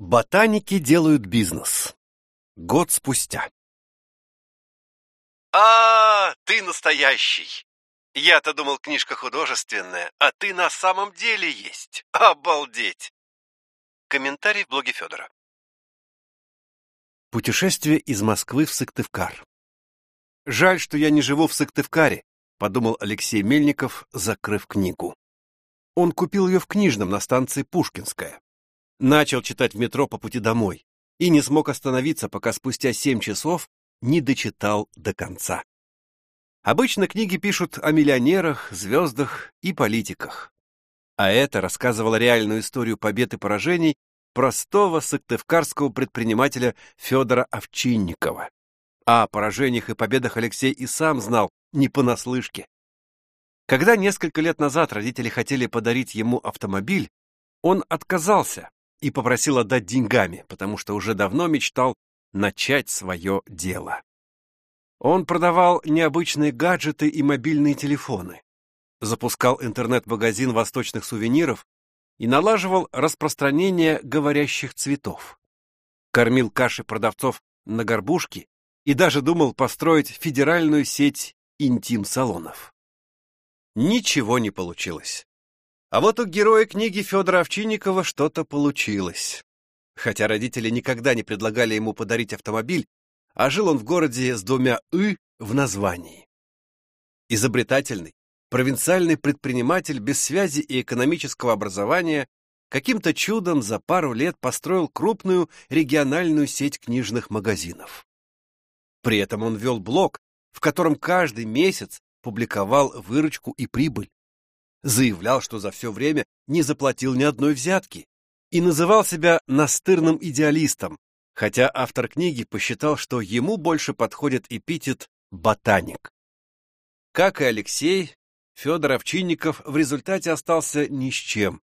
Ботаники делают бизнес. Год спустя. А, ты настоящий. Я-то думал, книжка художественная, а ты на самом деле есть. Обалдеть. Комментарий в блоге Федора. Путешествие из Москвы в Сыктывкар. Жаль, что я не живу в Сыктывкаре, подумал Алексей Мельников, закрыв книгу. Он купил ее в книжном на станции Пушкинская. Начал читать в метро по пути домой и не смог остановиться, пока спустя семь часов не дочитал до конца. Обычно книги пишут о миллионерах, звездах и политиках. А это рассказывало реальную историю побед и поражений простого сыктывкарского предпринимателя Федора Овчинникова. О поражениях и победах Алексей и сам знал не понаслышке. Когда несколько лет назад родители хотели подарить ему автомобиль, он отказался и попросил отдать деньгами, потому что уже давно мечтал начать свое дело. Он продавал необычные гаджеты и мобильные телефоны, запускал интернет-магазин восточных сувениров и налаживал распространение говорящих цветов. Кормил каши продавцов на горбушке и даже думал построить федеральную сеть интим-салонов. Ничего не получилось. А вот у героя книги Федора Овчинникова что-то получилось. Хотя родители никогда не предлагали ему подарить автомобиль, а жил он в городе с двумя «ы» в названии. Изобретательный, провинциальный предприниматель без связи и экономического образования каким-то чудом за пару лет построил крупную региональную сеть книжных магазинов. При этом он вел блог, в котором каждый месяц публиковал выручку и прибыль заявлял, что за все время не заплатил ни одной взятки и называл себя настырным идеалистом, хотя автор книги посчитал, что ему больше подходит эпитет «ботаник». Как и Алексей, Федор Овчинников в результате остался ни с чем.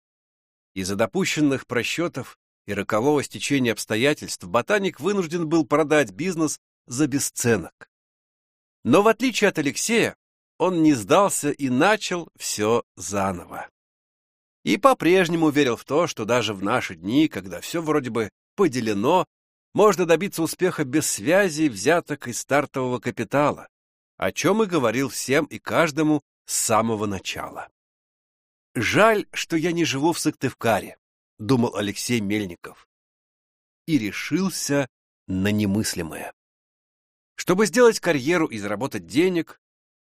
Из-за допущенных просчетов и рокового стечения обстоятельств ботаник вынужден был продать бизнес за бесценок. Но в отличие от Алексея, он не сдался и начал все заново. И по-прежнему верил в то, что даже в наши дни, когда все вроде бы поделено, можно добиться успеха без связи, взяток и стартового капитала, о чем и говорил всем и каждому с самого начала. «Жаль, что я не живу в Сыктывкаре», — думал Алексей Мельников. И решился на немыслимое. Чтобы сделать карьеру и заработать денег,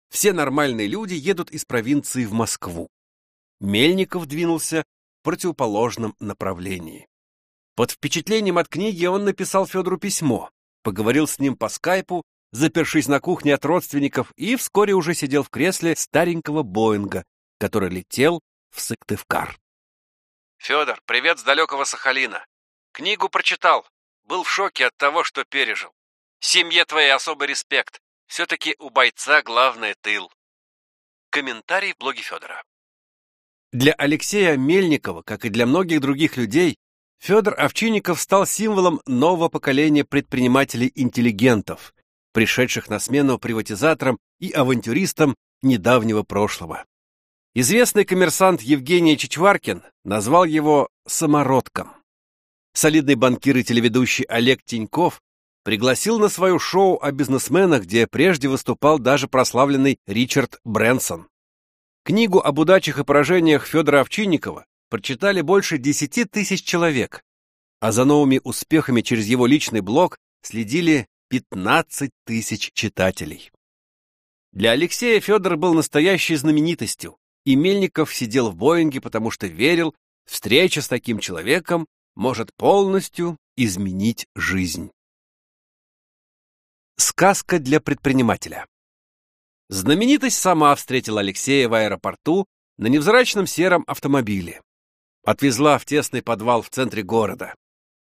все нормальные люди едут из провинции в Москву. Мельников двинулся в противоположном направлении. Под впечатлением от книги он написал Федору письмо, поговорил с ним по скайпу, запершись на кухне от родственников, и вскоре уже сидел в кресле старенького Боинга, который летел в Сыктывкар. «Федор, привет с далекого Сахалина. Книгу прочитал. Был в шоке от того, что пережил. Семье твоей особый респект. Все-таки у бойца главное тыл. Комментарий в блоге Федора. Для Алексея Мельникова, как и для многих других людей, Федор Овчинников стал символом нового поколения предпринимателей-интеллигентов, пришедших на смену приватизаторам и авантюристам недавнего прошлого. Известный коммерсант Евгений Чичваркин назвал его «самородком». Солидный банкир и телеведущий Олег Тиньков пригласил на свое шоу о бизнесменах, где прежде выступал даже прославленный Ричард Брэнсон. Книгу об удачах и поражениях Федора Овчинникова прочитали больше 10 тысяч человек, а за новыми успехами через его личный блог следили 15 тысяч читателей. Для Алексея Федор был настоящей знаменитостью, и Мельников сидел в Боинге, потому что верил, встреча с таким человеком может полностью изменить жизнь. Сказка для предпринимателя. Знаменитость сама встретила Алексея в аэропорту на невзрачном сером автомобиле. Отвезла в тесный подвал в центре города.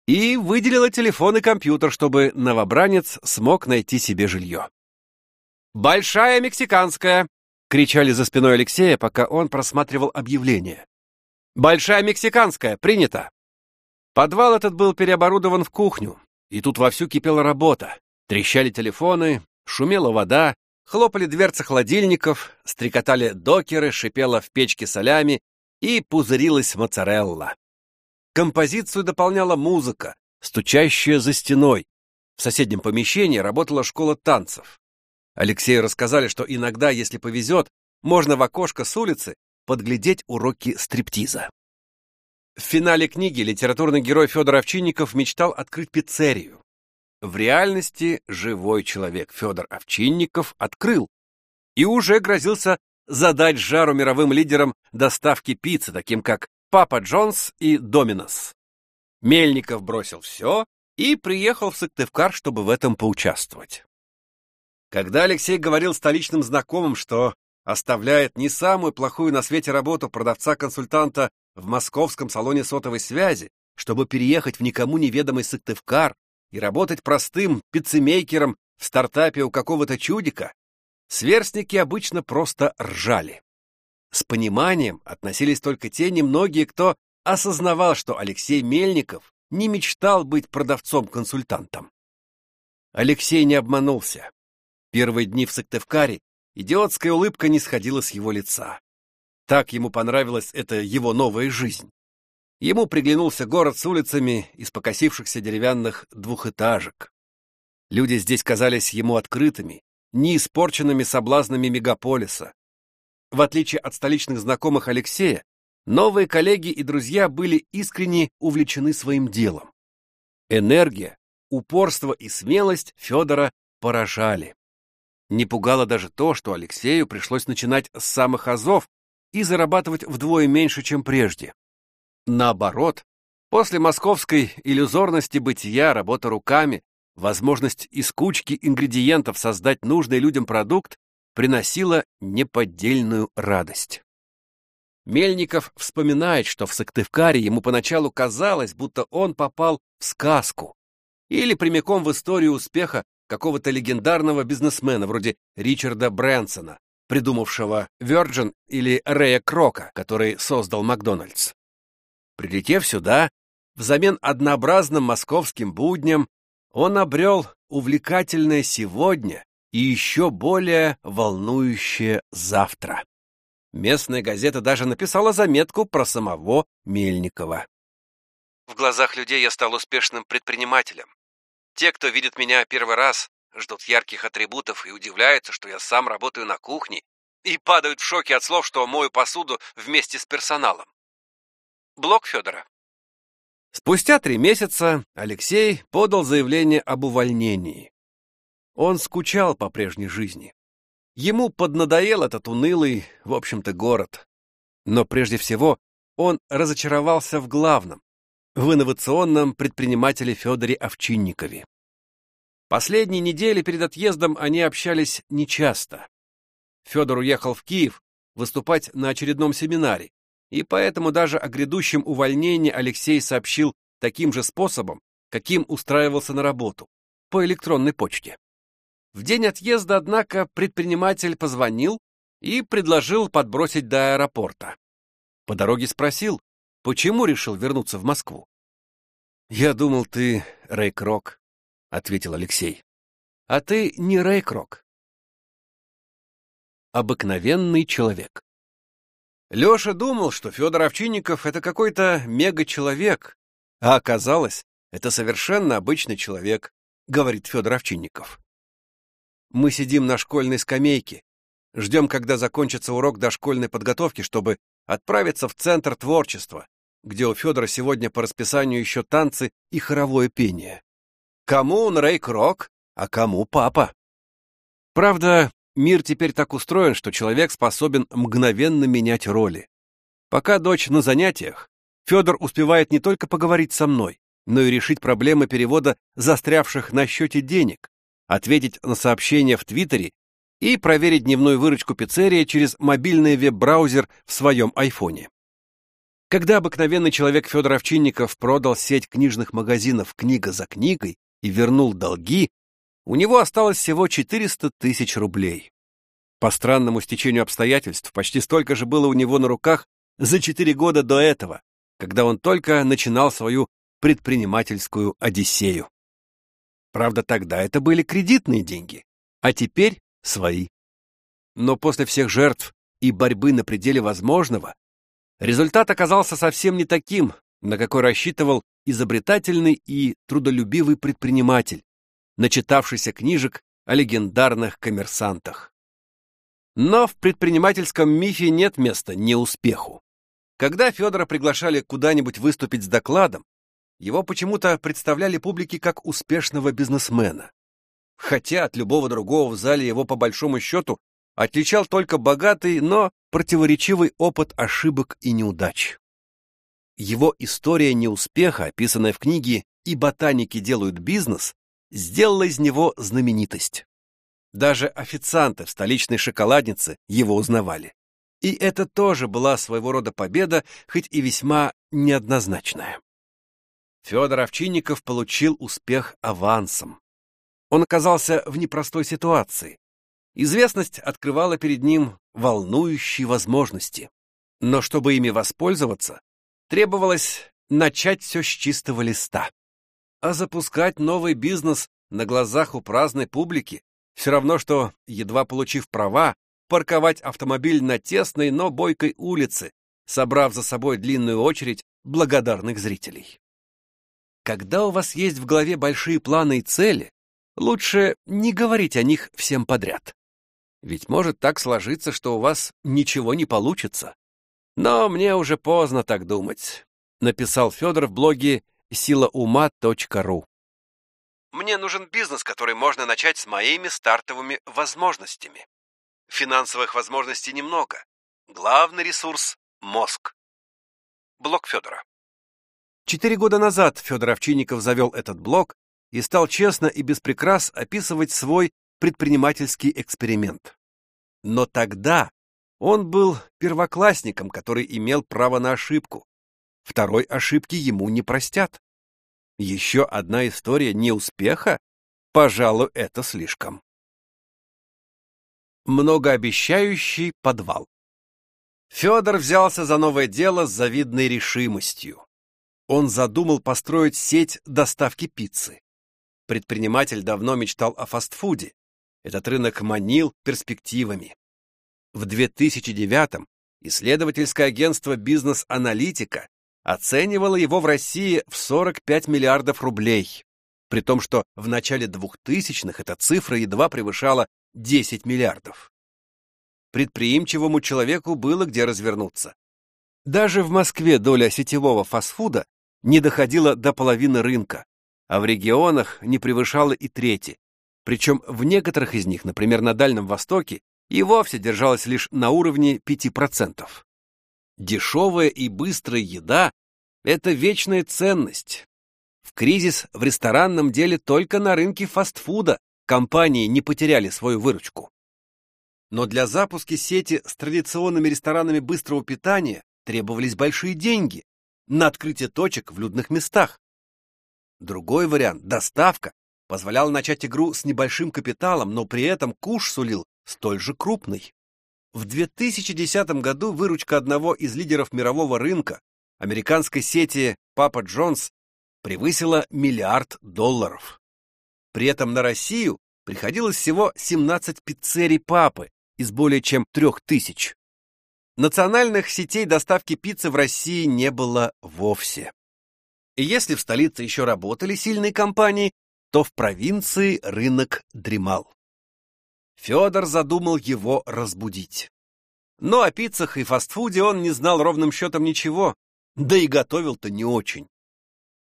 И выделила телефон и компьютер, чтобы новобранец смог найти себе жилье. «Большая мексиканская!» — кричали за спиной Алексея, пока он просматривал объявление. «Большая мексиканская! Принято!» Подвал этот был переоборудован в кухню, и тут вовсю кипела работа. Трещали телефоны, шумела вода, хлопали дверцы холодильников, стрекотали докеры, шипела в печке солями и пузырилась моцарелла. Композицию дополняла музыка, стучащая за стеной. В соседнем помещении работала школа танцев. Алексею рассказали, что иногда, если повезет, можно в окошко с улицы подглядеть уроки стриптиза. В финале книги литературный герой Федор Овчинников мечтал открыть пиццерию. В реальности живой человек Федор Овчинников открыл и уже грозился задать жару мировым лидерам доставки пиццы, таким как Папа Джонс и Доминос. Мельников бросил все и приехал в Сыктывкар, чтобы в этом поучаствовать. Когда Алексей говорил столичным знакомым, что оставляет не самую плохую на свете работу продавца-консультанта в московском салоне сотовой связи, чтобы переехать в никому неведомый Сыктывкар и работать простым пиццемейкером в стартапе у какого-то чудика, сверстники обычно просто ржали. С пониманием относились только те немногие, кто осознавал, что Алексей Мельников не мечтал быть продавцом-консультантом. Алексей не обманулся. Первые дни в Сыктывкаре идиотская улыбка не сходила с его лица. Так ему понравилась эта его новая жизнь. Ему приглянулся город с улицами из покосившихся деревянных двухэтажек. Люди здесь казались ему открытыми, не испорченными соблазнами мегаполиса. В отличие от столичных знакомых Алексея, новые коллеги и друзья были искренне увлечены своим делом. Энергия, упорство и смелость Федора поражали. Не пугало даже то, что Алексею пришлось начинать с самых азов и зарабатывать вдвое меньше, чем прежде. Наоборот, после московской иллюзорности бытия, работа руками, возможность из кучки ингредиентов создать нужный людям продукт приносила неподдельную радость. Мельников вспоминает, что в Сыктывкаре ему поначалу казалось, будто он попал в сказку или прямиком в историю успеха какого-то легендарного бизнесмена вроде Ричарда Брэнсона, придумавшего Virgin или Рэя Крока, который создал Макдональдс. Прилетев сюда, взамен однообразным московским будням, он обрел увлекательное сегодня и еще более волнующее завтра. Местная газета даже написала заметку про самого Мельникова. В глазах людей я стал успешным предпринимателем. Те, кто видит меня первый раз, ждут ярких атрибутов и удивляются, что я сам работаю на кухне, и падают в шоке от слов, что мою посуду вместе с персоналом. Блок Федора. Спустя три месяца Алексей подал заявление об увольнении. Он скучал по прежней жизни. Ему поднадоел этот унылый, в общем-то, город. Но прежде всего он разочаровался в главном — в инновационном предпринимателе Федоре Овчинникове. Последние недели перед отъездом они общались нечасто. Федор уехал в Киев выступать на очередном семинаре, и поэтому даже о грядущем увольнении Алексей сообщил таким же способом, каким устраивался на работу, по электронной почте. В день отъезда, однако, предприниматель позвонил и предложил подбросить до аэропорта. По дороге спросил, почему решил вернуться в Москву. «Я думал, ты Рэй Крок», — ответил Алексей. «А ты не Рэй Крок». Обыкновенный человек. Леша думал, что Федор Овчинников — это какой-то мега-человек, а оказалось, это совершенно обычный человек, говорит Федор Овчинников. Мы сидим на школьной скамейке, ждем, когда закончится урок дошкольной подготовки, чтобы отправиться в Центр творчества, где у Федора сегодня по расписанию еще танцы и хоровое пение. Кому он рейк-рок, а кому папа? Правда, мир теперь так устроен, что человек способен мгновенно менять роли. Пока дочь на занятиях, Федор успевает не только поговорить со мной, но и решить проблемы перевода застрявших на счете денег, ответить на сообщения в Твиттере и проверить дневную выручку пиццерии через мобильный веб-браузер в своем айфоне. Когда обыкновенный человек Федор Овчинников продал сеть книжных магазинов книга за книгой и вернул долги, у него осталось всего 400 тысяч рублей. По странному стечению обстоятельств, почти столько же было у него на руках за 4 года до этого, когда он только начинал свою предпринимательскую одиссею. Правда, тогда это были кредитные деньги, а теперь свои. Но после всех жертв и борьбы на пределе возможного, результат оказался совсем не таким, на какой рассчитывал изобретательный и трудолюбивый предприниматель, начитавшийся книжек о легендарных коммерсантах. Но в предпринимательском мифе нет места неуспеху. Когда Федора приглашали куда-нибудь выступить с докладом, его почему-то представляли публике как успешного бизнесмена. Хотя от любого другого в зале его по большому счету отличал только богатый, но противоречивый опыт ошибок и неудач. Его история неуспеха, описанная в книге «И ботаники делают бизнес», сделала из него знаменитость. Даже официанты в столичной шоколаднице его узнавали. И это тоже была своего рода победа, хоть и весьма неоднозначная. Федор Овчинников получил успех авансом. Он оказался в непростой ситуации. Известность открывала перед ним волнующие возможности. Но чтобы ими воспользоваться, требовалось начать все с чистого листа. А запускать новый бизнес на глазах у праздной публики все равно, что, едва получив права, парковать автомобиль на тесной, но бойкой улице, собрав за собой длинную очередь благодарных зрителей. Когда у вас есть в голове большие планы и цели, лучше не говорить о них всем подряд. Ведь может так сложиться, что у вас ничего не получится. Но мне уже поздно так думать, написал Федор в блоге силаума.ру. Мне нужен бизнес, который можно начать с моими стартовыми возможностями. Финансовых возможностей немного. Главный ресурс — мозг. Блог Федора. Четыре года назад Федор Овчинников завел этот блог и стал честно и без прикрас описывать свой предпринимательский эксперимент. Но тогда он был первоклассником, который имел право на ошибку. Второй ошибки ему не простят. Еще одна история неуспеха? Пожалуй, это слишком. Многообещающий подвал. Федор взялся за новое дело с завидной решимостью. Он задумал построить сеть доставки пиццы. Предприниматель давно мечтал о фастфуде. Этот рынок манил перспективами. В 2009-м исследовательское агентство «Бизнес-аналитика» оценивала его в России в 45 миллиардов рублей, при том, что в начале 2000-х эта цифра едва превышала 10 миллиардов. Предприимчивому человеку было где развернуться. Даже в Москве доля сетевого фастфуда не доходила до половины рынка, а в регионах не превышала и трети. Причем в некоторых из них, например, на Дальнем Востоке, и вовсе держалась лишь на уровне 5%. Дешевая и быстрая еда — это вечная ценность. В кризис в ресторанном деле только на рынке фастфуда компании не потеряли свою выручку. Но для запуска сети с традиционными ресторанами быстрого питания требовались большие деньги на открытие точек в людных местах. Другой вариант, доставка, позволял начать игру с небольшим капиталом, но при этом куш сулил столь же крупный. В 2010 году выручка одного из лидеров мирового рынка, американской сети Papa John's, превысила миллиард долларов. При этом на Россию приходилось всего 17 пиццерий Папы из более чем трех тысяч. Национальных сетей доставки пиццы в России не было вовсе. И если в столице еще работали сильные компании, то в провинции рынок дремал. Федор задумал его разбудить. Но о пиццах и фастфуде он не знал ровным счетом ничего, да и готовил-то не очень.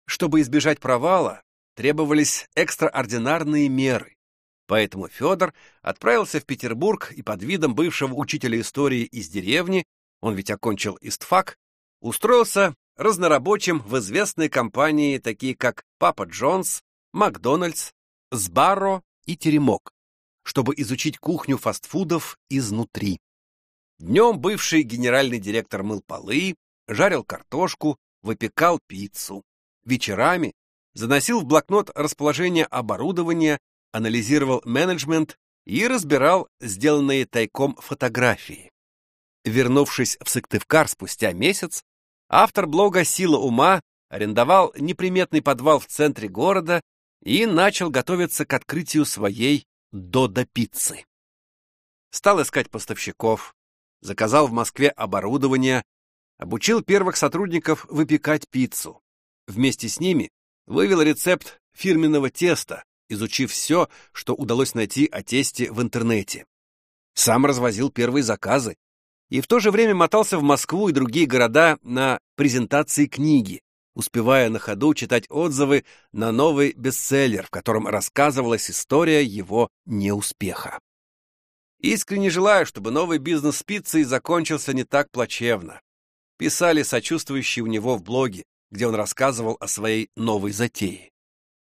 Чтобы избежать провала, требовались экстраординарные меры. Поэтому Федор отправился в Петербург и под видом бывшего учителя истории из деревни, он ведь окончил истфак, устроился разнорабочим в известной компании, такие как Папа Джонс, Макдональдс, Сбарро и Теремок чтобы изучить кухню фастфудов изнутри. Днем бывший генеральный директор мыл полы, жарил картошку, выпекал пиццу. Вечерами заносил в блокнот расположение оборудования, анализировал менеджмент и разбирал сделанные тайком фотографии. Вернувшись в Сыктывкар спустя месяц, автор блога «Сила ума» арендовал неприметный подвал в центре города и начал готовиться к открытию своей Додо пиццы. Стал искать поставщиков, заказал в Москве оборудование, обучил первых сотрудников выпекать пиццу. Вместе с ними вывел рецепт фирменного теста, изучив все, что удалось найти о тесте в интернете. Сам развозил первые заказы и в то же время мотался в Москву и другие города на презентации книги, успевая на ходу читать отзывы на новый бестселлер, в котором рассказывалась история его неуспеха. Искренне желаю, чтобы новый бизнес с пиццей закончился не так плачевно. Писали сочувствующие у него в блоге, где он рассказывал о своей новой затее.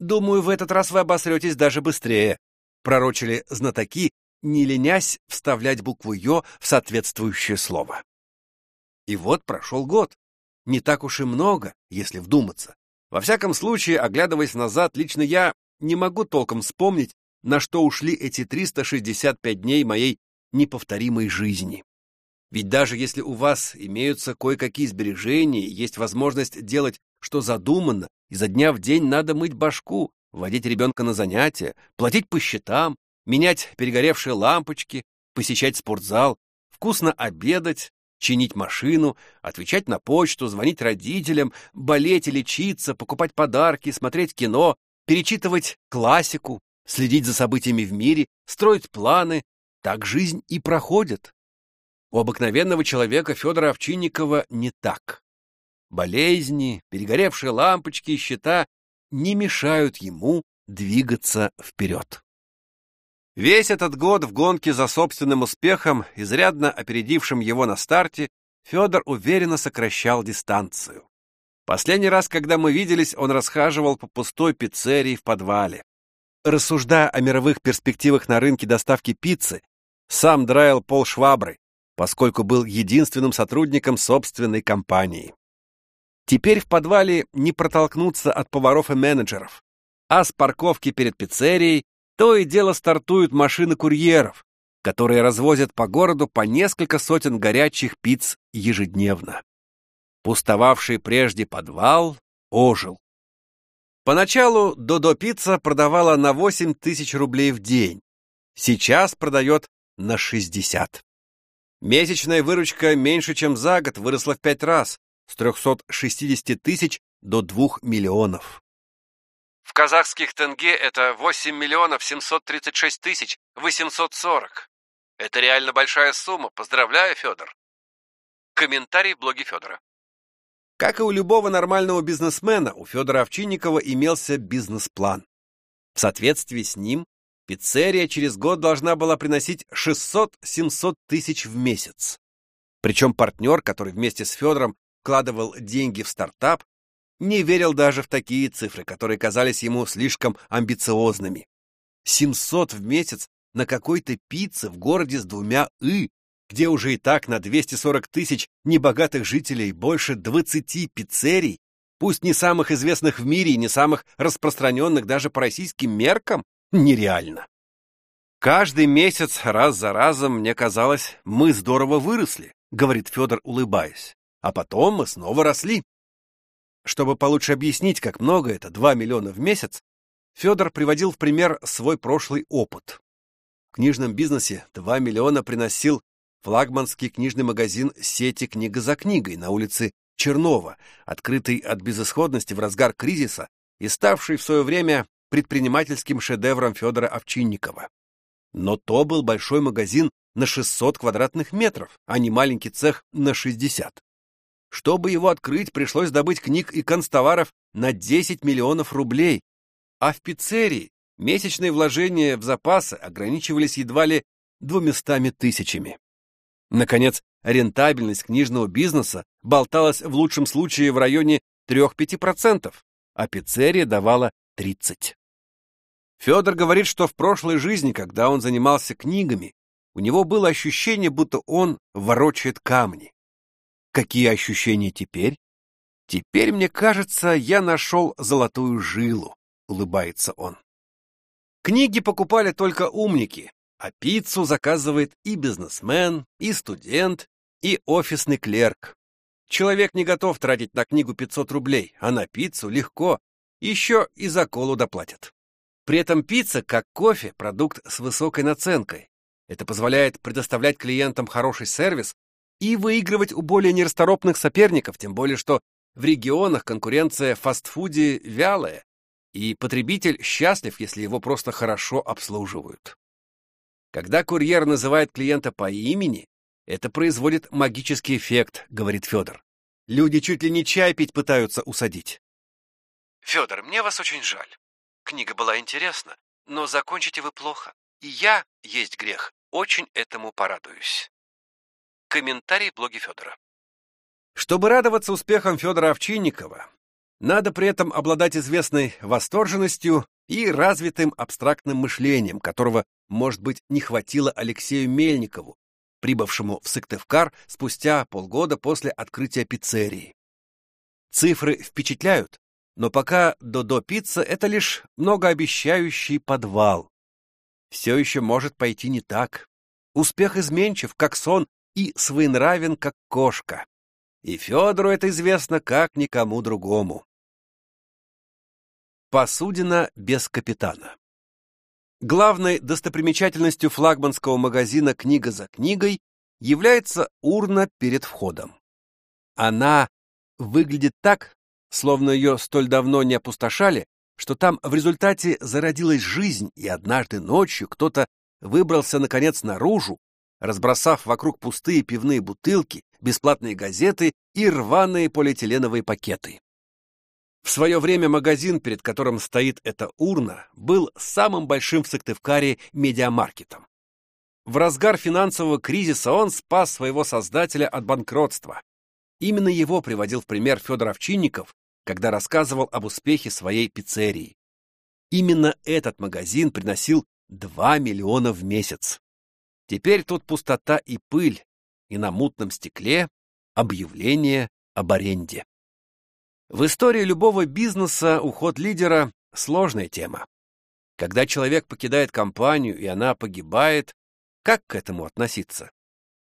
Думаю, в этот раз вы обосретесь даже быстрее, пророчили знатоки, не ленясь вставлять букву «ё» в соответствующее слово. И вот прошел год. Не так уж и много, если вдуматься. Во всяком случае, оглядываясь назад, лично я не могу толком вспомнить, на что ушли эти 365 дней моей неповторимой жизни. Ведь даже если у вас имеются кое-какие сбережения, есть возможность делать, что задумано, изо дня в день надо мыть башку, водить ребенка на занятия, платить по счетам, менять перегоревшие лампочки, посещать спортзал, вкусно обедать, чинить машину, отвечать на почту, звонить родителям, болеть и лечиться, покупать подарки, смотреть кино, перечитывать классику, следить за событиями в мире, строить планы. Так жизнь и проходит. У обыкновенного человека Федора Овчинникова не так. Болезни, перегоревшие лампочки и счета не мешают ему двигаться вперед. Весь этот год в гонке за собственным успехом, изрядно опередившим его на старте, Федор уверенно сокращал дистанцию. Последний раз, когда мы виделись, он расхаживал по пустой пиццерии в подвале. Рассуждая о мировых перспективах на рынке доставки пиццы, сам драил пол шваброй, поскольку был единственным сотрудником собственной компании. Теперь в подвале не протолкнуться от поваров и менеджеров, а с парковки перед пиццерией то и дело стартуют машины курьеров, которые развозят по городу по несколько сотен горячих пиц ежедневно. Пустовавший прежде подвал ожил. Поначалу Додо Пицца продавала на 8 тысяч рублей в день. Сейчас продает на 60. Месячная выручка меньше, чем за год, выросла в пять раз, с 360 тысяч до 2 миллионов. В казахских тенге это 8 миллионов 736 тысяч 840. Это реально большая сумма. Поздравляю, Федор. Комментарий в блоге Федора. Как и у любого нормального бизнесмена, у Федора Овчинникова имелся бизнес-план. В соответствии с ним пиццерия через год должна была приносить 600-700 тысяч в месяц. Причем партнер, который вместе с Федором вкладывал деньги в стартап, не верил даже в такие цифры, которые казались ему слишком амбициозными. 700 в месяц на какой-то пицце в городе с двумя «ы», где уже и так на 240 тысяч небогатых жителей больше 20 пиццерий, пусть не самых известных в мире и не самых распространенных даже по российским меркам, нереально. Каждый месяц раз за разом мне казалось, мы здорово выросли, говорит Федор, улыбаясь. А потом мы снова росли. Чтобы получше объяснить, как много это, 2 миллиона в месяц, Федор приводил в пример свой прошлый опыт. В книжном бизнесе 2 миллиона приносил флагманский книжный магазин сети «Книга за книгой» на улице Чернова, открытый от безысходности в разгар кризиса и ставший в свое время предпринимательским шедевром Федора Овчинникова. Но то был большой магазин на 600 квадратных метров, а не маленький цех на 60. Чтобы его открыть, пришлось добыть книг и констоваров на 10 миллионов рублей, а в пиццерии месячные вложения в запасы ограничивались едва ли двумястами тысячами. Наконец, рентабельность книжного бизнеса болталась в лучшем случае в районе 3-5%, а пиццерия давала 30%. Федор говорит, что в прошлой жизни, когда он занимался книгами, у него было ощущение, будто он ворочает камни. Какие ощущения теперь? Теперь, мне кажется, я нашел золотую жилу, улыбается он. Книги покупали только умники, а пиццу заказывает и бизнесмен, и студент, и офисный клерк. Человек не готов тратить на книгу 500 рублей, а на пиццу легко, еще и за колу доплатят. При этом пицца, как кофе, продукт с высокой наценкой. Это позволяет предоставлять клиентам хороший сервис и выигрывать у более нерасторопных соперников, тем более что в регионах конкуренция в фастфуде вялая, и потребитель счастлив, если его просто хорошо обслуживают. Когда курьер называет клиента по имени, это производит магический эффект, говорит Федор. Люди чуть ли не чай пить пытаются усадить. Федор, мне вас очень жаль. Книга была интересна, но закончите вы плохо. И я, есть грех, очень этому порадуюсь. Комментарий блоге Федора. Чтобы радоваться успехам Федора Овчинникова, надо при этом обладать известной восторженностью и развитым абстрактным мышлением, которого, может быть, не хватило Алексею Мельникову, прибывшему в Сыктывкар спустя полгода после открытия пиццерии. Цифры впечатляют, но пока Додо Пицца — это лишь многообещающий подвал. Все еще может пойти не так. Успех изменчив, как сон, и своенравен, как кошка. И Федору это известно, как никому другому. Посудина без капитана. Главной достопримечательностью флагманского магазина «Книга за книгой» является урна перед входом. Она выглядит так, словно ее столь давно не опустошали, что там в результате зародилась жизнь, и однажды ночью кто-то выбрался, наконец, наружу, разбросав вокруг пустые пивные бутылки, бесплатные газеты и рваные полиэтиленовые пакеты. В свое время магазин, перед которым стоит эта урна, был самым большим в Сыктывкаре медиамаркетом. В разгар финансового кризиса он спас своего создателя от банкротства. Именно его приводил в пример Федор Овчинников, когда рассказывал об успехе своей пиццерии. Именно этот магазин приносил 2 миллиона в месяц. Теперь тут пустота и пыль, и на мутном стекле объявление об аренде. В истории любого бизнеса уход лидера — сложная тема. Когда человек покидает компанию, и она погибает, как к этому относиться?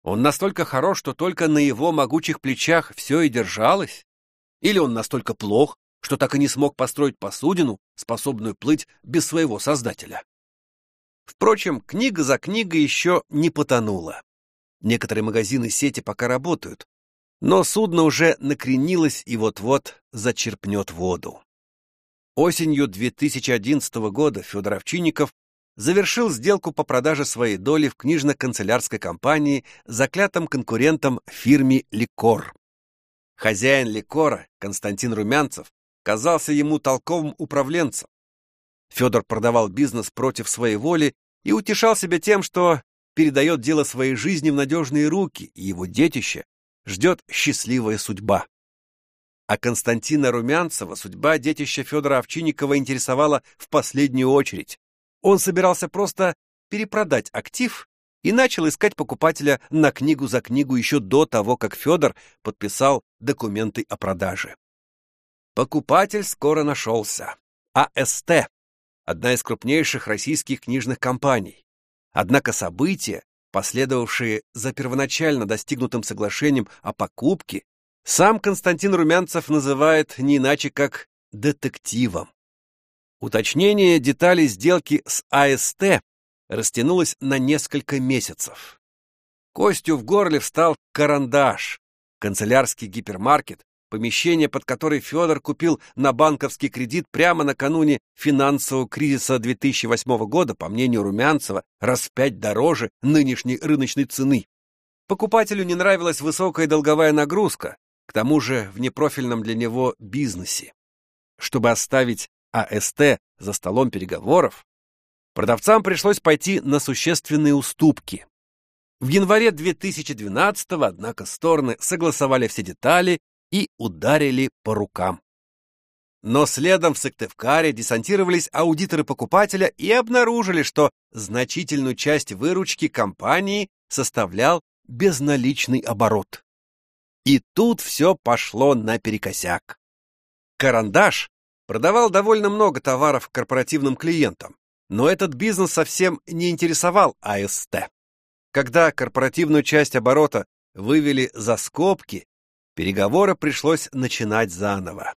Он настолько хорош, что только на его могучих плечах все и держалось? Или он настолько плох, что так и не смог построить посудину, способную плыть без своего создателя? Впрочем, книга за книгой еще не потонула. Некоторые магазины сети пока работают, но судно уже накренилось и вот-вот зачерпнет воду. Осенью 2011 года Федор Овчинников завершил сделку по продаже своей доли в книжно-канцелярской компании заклятым конкурентом фирме «Ликор». Хозяин ликора, Константин Румянцев, казался ему толковым управленцем. Федор продавал бизнес против своей воли и утешал себя тем, что передает дело своей жизни в надежные руки, и его детище ждет счастливая судьба. А Константина Румянцева судьба детища Федора Овчинникова интересовала в последнюю очередь. Он собирался просто перепродать актив и начал искать покупателя на книгу за книгу еще до того, как Федор подписал документы о продаже. Покупатель скоро нашелся. АСТ – одна из крупнейших российских книжных компаний. Однако события, последовавшие за первоначально достигнутым соглашением о покупке, сам Константин Румянцев называет не иначе как детективом. Уточнение деталей сделки с АСТ растянулось на несколько месяцев. Костью в горле встал карандаш, канцелярский гипермаркет, помещение, под которое Федор купил на банковский кредит прямо накануне финансового кризиса 2008 года, по мнению Румянцева, раз пять дороже нынешней рыночной цены. Покупателю не нравилась высокая долговая нагрузка, к тому же в непрофильном для него бизнесе. Чтобы оставить АСТ за столом переговоров, продавцам пришлось пойти на существенные уступки. В январе 2012-го, однако, стороны согласовали все детали и ударили по рукам. Но следом в Сыктывкаре десантировались аудиторы покупателя и обнаружили, что значительную часть выручки компании составлял безналичный оборот. И тут все пошло наперекосяк. Карандаш продавал довольно много товаров корпоративным клиентам, но этот бизнес совсем не интересовал АСТ. Когда корпоративную часть оборота вывели за скобки, переговоры пришлось начинать заново.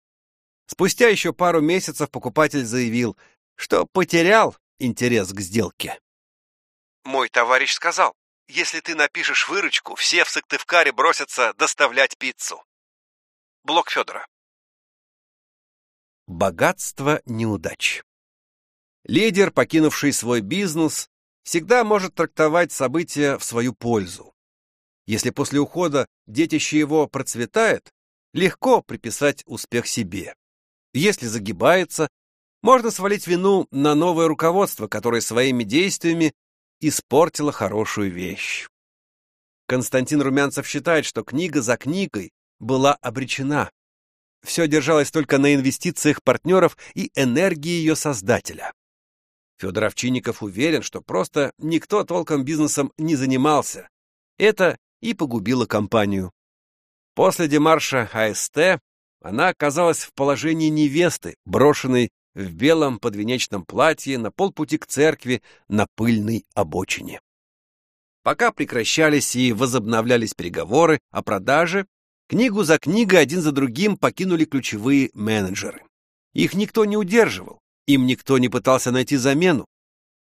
Спустя еще пару месяцев покупатель заявил, что потерял интерес к сделке. Мой товарищ сказал, если ты напишешь выручку, все в Сыктывкаре бросятся доставлять пиццу. Блок Федора. Богатство неудач. Лидер, покинувший свой бизнес, всегда может трактовать события в свою пользу. Если после ухода детище его процветает, легко приписать успех себе. Если загибается, можно свалить вину на новое руководство, которое своими действиями испортило хорошую вещь. Константин Румянцев считает, что книга за книгой была обречена. Все держалось только на инвестициях партнеров и энергии ее создателя. Федор Овчинников уверен, что просто никто толком бизнесом не занимался. Это и погубило компанию. После демарша АСТ она оказалась в положении невесты, брошенной в белом подвенечном платье на полпути к церкви на пыльной обочине. Пока прекращались и возобновлялись переговоры о продаже, книгу за книгой один за другим покинули ключевые менеджеры. Их никто не удерживал, им никто не пытался найти замену.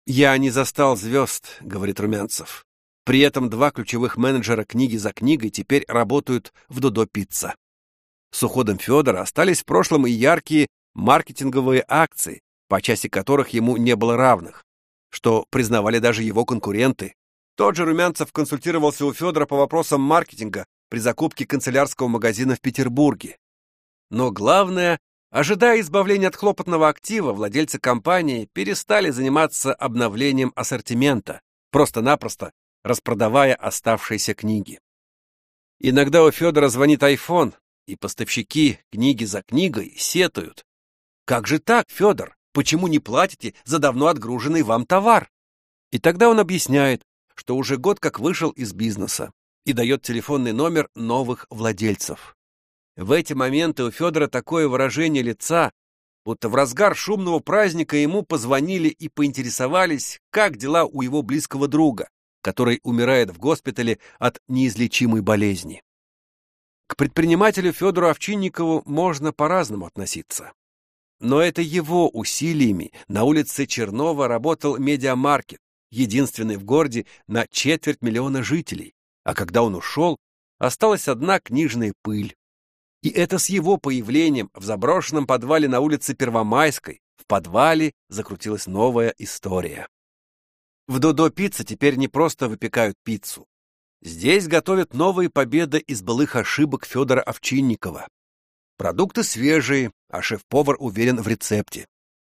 «Я не застал звезд», — говорит Румянцев. При этом два ключевых менеджера книги за книгой теперь работают в Додо Пицца. С уходом Федора остались в прошлом и яркие маркетинговые акции, по части которых ему не было равных, что признавали даже его конкуренты. Тот же Румянцев консультировался у Федора по вопросам маркетинга при закупке канцелярского магазина в Петербурге. Но главное, ожидая избавления от хлопотного актива, владельцы компании перестали заниматься обновлением ассортимента, просто-напросто распродавая оставшиеся книги. Иногда у Федора звонит айфон, и поставщики книги за книгой сетуют, как же так, Федор? Почему не платите за давно отгруженный вам товар? И тогда он объясняет, что уже год как вышел из бизнеса и дает телефонный номер новых владельцев. В эти моменты у Федора такое выражение лица, будто в разгар шумного праздника ему позвонили и поинтересовались, как дела у его близкого друга, который умирает в госпитале от неизлечимой болезни. К предпринимателю Федору Овчинникову можно по-разному относиться. Но это его усилиями на улице Чернова работал медиамаркет, единственный в городе на четверть миллиона жителей. А когда он ушел, осталась одна книжная пыль. И это с его появлением в заброшенном подвале на улице Первомайской в подвале закрутилась новая история. В Додо Пицца теперь не просто выпекают пиццу. Здесь готовят новые победы из былых ошибок Федора Овчинникова. Продукты свежие, а шеф-повар уверен в рецепте.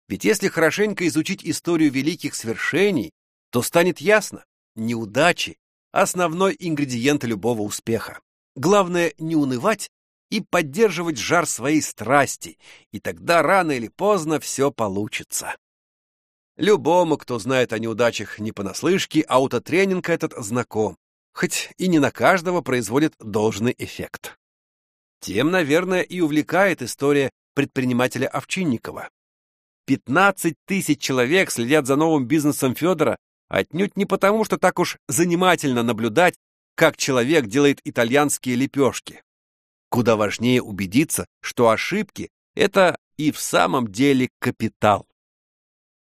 Ведь если хорошенько изучить историю великих свершений, то станет ясно, неудачи – основной ингредиент любого успеха. Главное не унывать и поддерживать жар своей страсти, и тогда рано или поздно все получится. Любому, кто знает о неудачах не понаслышке, аутотренинг этот знаком, хоть и не на каждого производит должный эффект. Тем, наверное, и увлекает история предпринимателя Овчинникова. 15 тысяч человек следят за новым бизнесом Федора отнюдь не потому, что так уж занимательно наблюдать, как человек делает итальянские лепешки. Куда важнее убедиться, что ошибки — это и в самом деле капитал.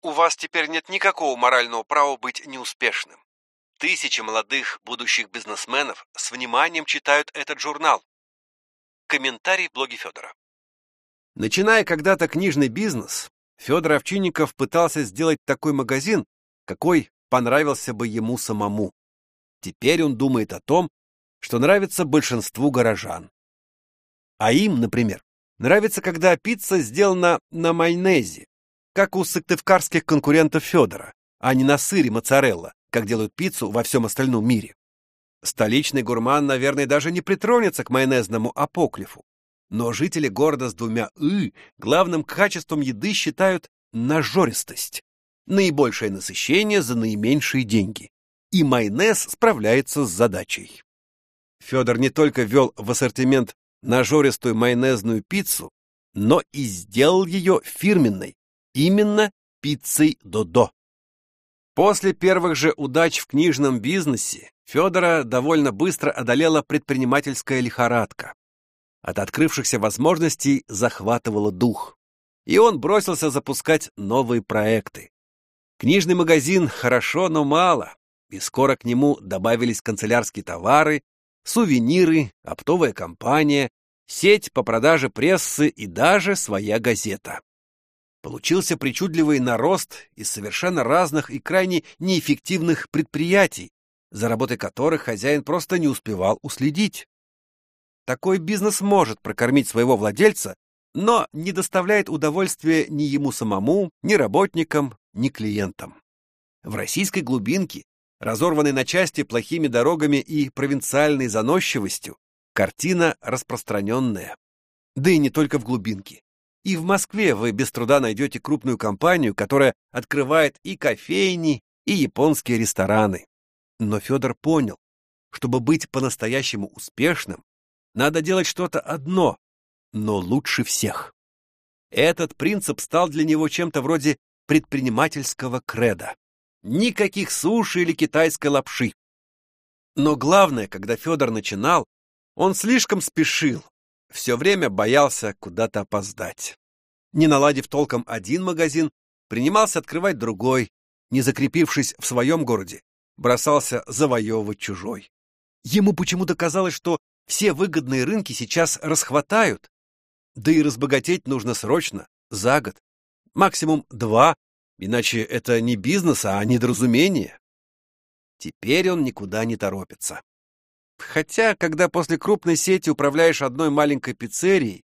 У вас теперь нет никакого морального права быть неуспешным. Тысячи молодых будущих бизнесменов с вниманием читают этот журнал, Комментарий в блоге Федора. Начиная когда-то книжный бизнес, Федор Овчинников пытался сделать такой магазин, какой понравился бы ему самому. Теперь он думает о том, что нравится большинству горожан. А им, например, нравится, когда пицца сделана на майонезе, как у сыктывкарских конкурентов Федора, а не на сыре моцарелла, как делают пиццу во всем остальном мире. Столичный гурман, наверное, даже не притронется к майонезному апоклифу. Но жители города с двумя «ы» главным качеством еды считают нажористость. Наибольшее насыщение за наименьшие деньги. И майонез справляется с задачей. Федор не только ввел в ассортимент нажористую майонезную пиццу, но и сделал ее фирменной, именно пиццей Додо. После первых же удач в книжном бизнесе Федора довольно быстро одолела предпринимательская лихорадка. От открывшихся возможностей захватывало дух. И он бросился запускать новые проекты. Книжный магазин хорошо, но мало. и скоро к нему добавились канцелярские товары, сувениры, оптовая компания, сеть по продаже прессы и даже своя газета. Получился причудливый нарост из совершенно разных и крайне неэффективных предприятий, за работой которых хозяин просто не успевал уследить. Такой бизнес может прокормить своего владельца, но не доставляет удовольствия ни ему самому, ни работникам, ни клиентам. В российской глубинке, разорванной на части плохими дорогами и провинциальной заносчивостью, картина распространенная. Да и не только в глубинке. И в Москве вы без труда найдете крупную компанию, которая открывает и кофейни, и японские рестораны. Но Федор понял, чтобы быть по-настоящему успешным, надо делать что-то одно, но лучше всех. Этот принцип стал для него чем-то вроде предпринимательского креда. Никаких суши или китайской лапши. Но главное, когда Федор начинал, он слишком спешил, все время боялся куда-то опоздать. Не наладив толком один магазин, принимался открывать другой, не закрепившись в своем городе, бросался завоевывать чужой. Ему почему-то казалось, что все выгодные рынки сейчас расхватают, да и разбогатеть нужно срочно, за год, максимум два, иначе это не бизнес, а недоразумение. Теперь он никуда не торопится. Хотя, когда после крупной сети управляешь одной маленькой пиццерией,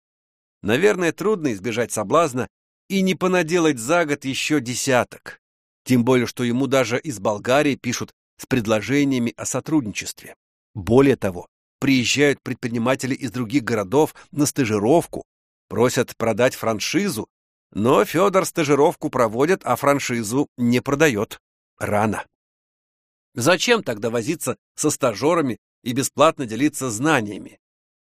наверное, трудно избежать соблазна и не понаделать за год еще десяток. Тем более, что ему даже из Болгарии пишут с предложениями о сотрудничестве. Более того, приезжают предприниматели из других городов на стажировку, просят продать франшизу, но Федор стажировку проводит, а франшизу не продает. Рано. Зачем тогда возиться со стажерами и бесплатно делиться знаниями?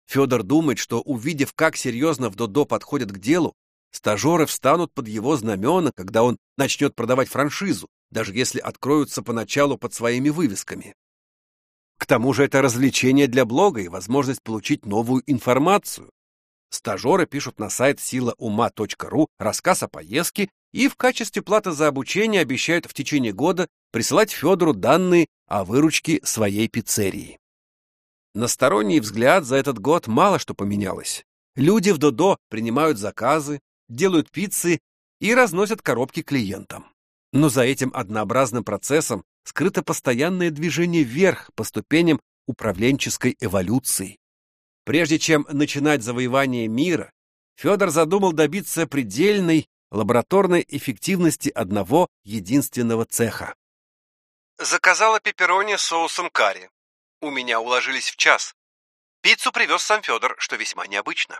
Федор думает, что, увидев, как серьезно в Додо подходят к делу, стажеры встанут под его знамена, когда он начнет продавать франшизу, даже если откроются поначалу под своими вывесками. К тому же это развлечение для блога и возможность получить новую информацию. Стажеры пишут на сайт силаума.ру рассказ о поездке и в качестве платы за обучение обещают в течение года присылать Федору данные о выручке своей пиццерии. На сторонний взгляд за этот год мало что поменялось. Люди в Додо принимают заказы, делают пиццы и разносят коробки клиентам. Но за этим однообразным процессом скрыто постоянное движение вверх по ступеням управленческой эволюции. Прежде чем начинать завоевание мира, Федор задумал добиться предельной лабораторной эффективности одного единственного цеха. Заказала пепперони с соусом карри. У меня уложились в час. Пиццу привез сам Федор, что весьма необычно.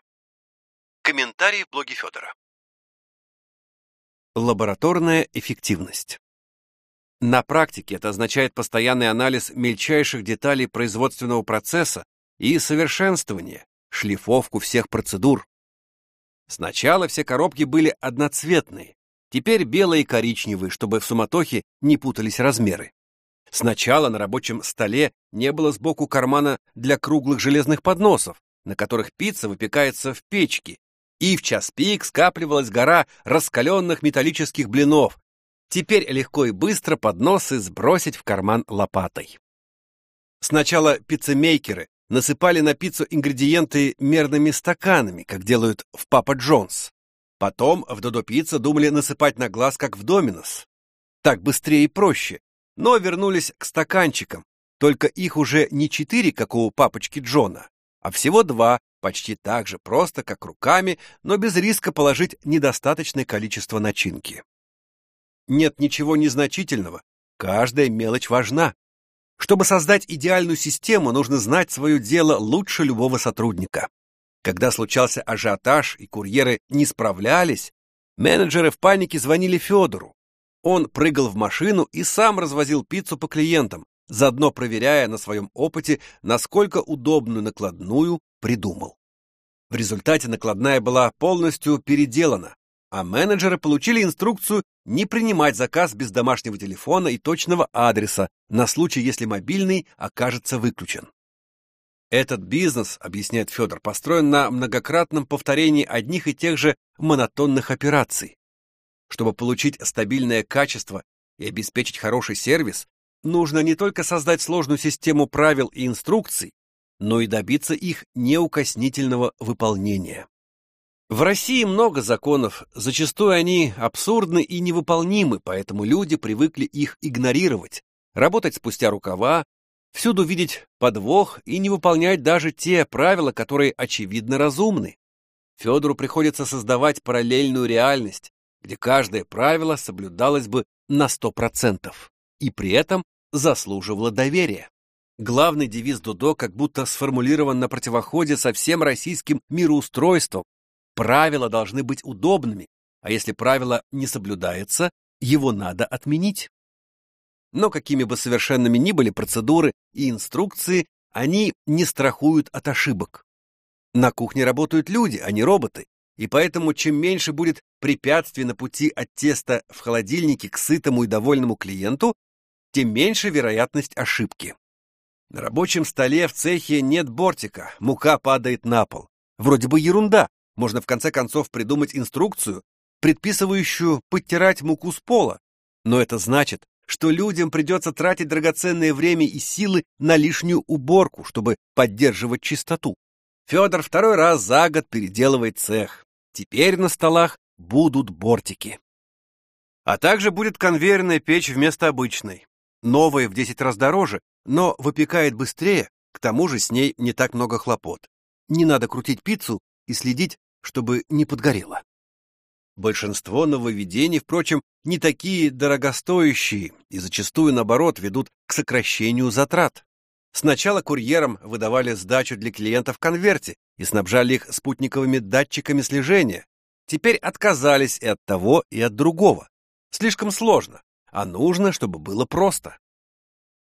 Комментарий в блоге Федора. Лабораторная эффективность. На практике это означает постоянный анализ мельчайших деталей производственного процесса и совершенствование, шлифовку всех процедур. Сначала все коробки были одноцветные, теперь белые и коричневые, чтобы в суматохе не путались размеры. Сначала на рабочем столе не было сбоку кармана для круглых железных подносов, на которых пицца выпекается в печке, и в час пик скапливалась гора раскаленных металлических блинов. Теперь легко и быстро подносы сбросить в карман лопатой. Сначала пиццемейкеры насыпали на пиццу ингредиенты мерными стаканами, как делают в Папа Джонс. Потом в Додо Пицца думали насыпать на глаз, как в Доминос. Так быстрее и проще. Но вернулись к стаканчикам, только их уже не четыре, как у папочки Джона, а всего два, почти так же просто, как руками, но без риска положить недостаточное количество начинки. Нет ничего незначительного, каждая мелочь важна. Чтобы создать идеальную систему, нужно знать свое дело лучше любого сотрудника. Когда случался ажиотаж и курьеры не справлялись, менеджеры в панике звонили Федору. Он прыгал в машину и сам развозил пиццу по клиентам, заодно проверяя на своем опыте, насколько удобную накладную придумал. В результате накладная была полностью переделана, а менеджеры получили инструкцию не принимать заказ без домашнего телефона и точного адреса на случай, если мобильный окажется выключен. Этот бизнес, объясняет Федор, построен на многократном повторении одних и тех же монотонных операций. Чтобы получить стабильное качество и обеспечить хороший сервис, Нужно не только создать сложную систему правил и инструкций, но и добиться их неукоснительного выполнения. В России много законов, зачастую они абсурдны и невыполнимы, поэтому люди привыкли их игнорировать, работать спустя рукава, всюду видеть подвох и не выполнять даже те правила, которые очевидно разумны. Федору приходится создавать параллельную реальность, где каждое правило соблюдалось бы на 100% и при этом заслуживало доверия. Главный девиз Дудо как будто сформулирован на противоходе со всем российским мироустройством. Правила должны быть удобными, а если правило не соблюдается, его надо отменить. Но какими бы совершенными ни были процедуры и инструкции, они не страхуют от ошибок. На кухне работают люди, а не роботы, и поэтому чем меньше будет препятствий на пути от теста в холодильнике к сытому и довольному клиенту, тем меньше вероятность ошибки. На рабочем столе в цехе нет бортика, мука падает на пол. Вроде бы ерунда, можно в конце концов придумать инструкцию, предписывающую подтирать муку с пола. Но это значит, что людям придется тратить драгоценное время и силы на лишнюю уборку, чтобы поддерживать чистоту. Федор второй раз за год переделывает цех. Теперь на столах будут бортики. А также будет конвейерная печь вместо обычной. Новая в 10 раз дороже, но выпекает быстрее, к тому же с ней не так много хлопот. Не надо крутить пиццу и следить, чтобы не подгорело. Большинство нововведений, впрочем, не такие дорогостоящие и зачастую, наоборот, ведут к сокращению затрат. Сначала курьерам выдавали сдачу для клиентов в конверте и снабжали их спутниковыми датчиками слежения. Теперь отказались и от того, и от другого. Слишком сложно, а нужно, чтобы было просто.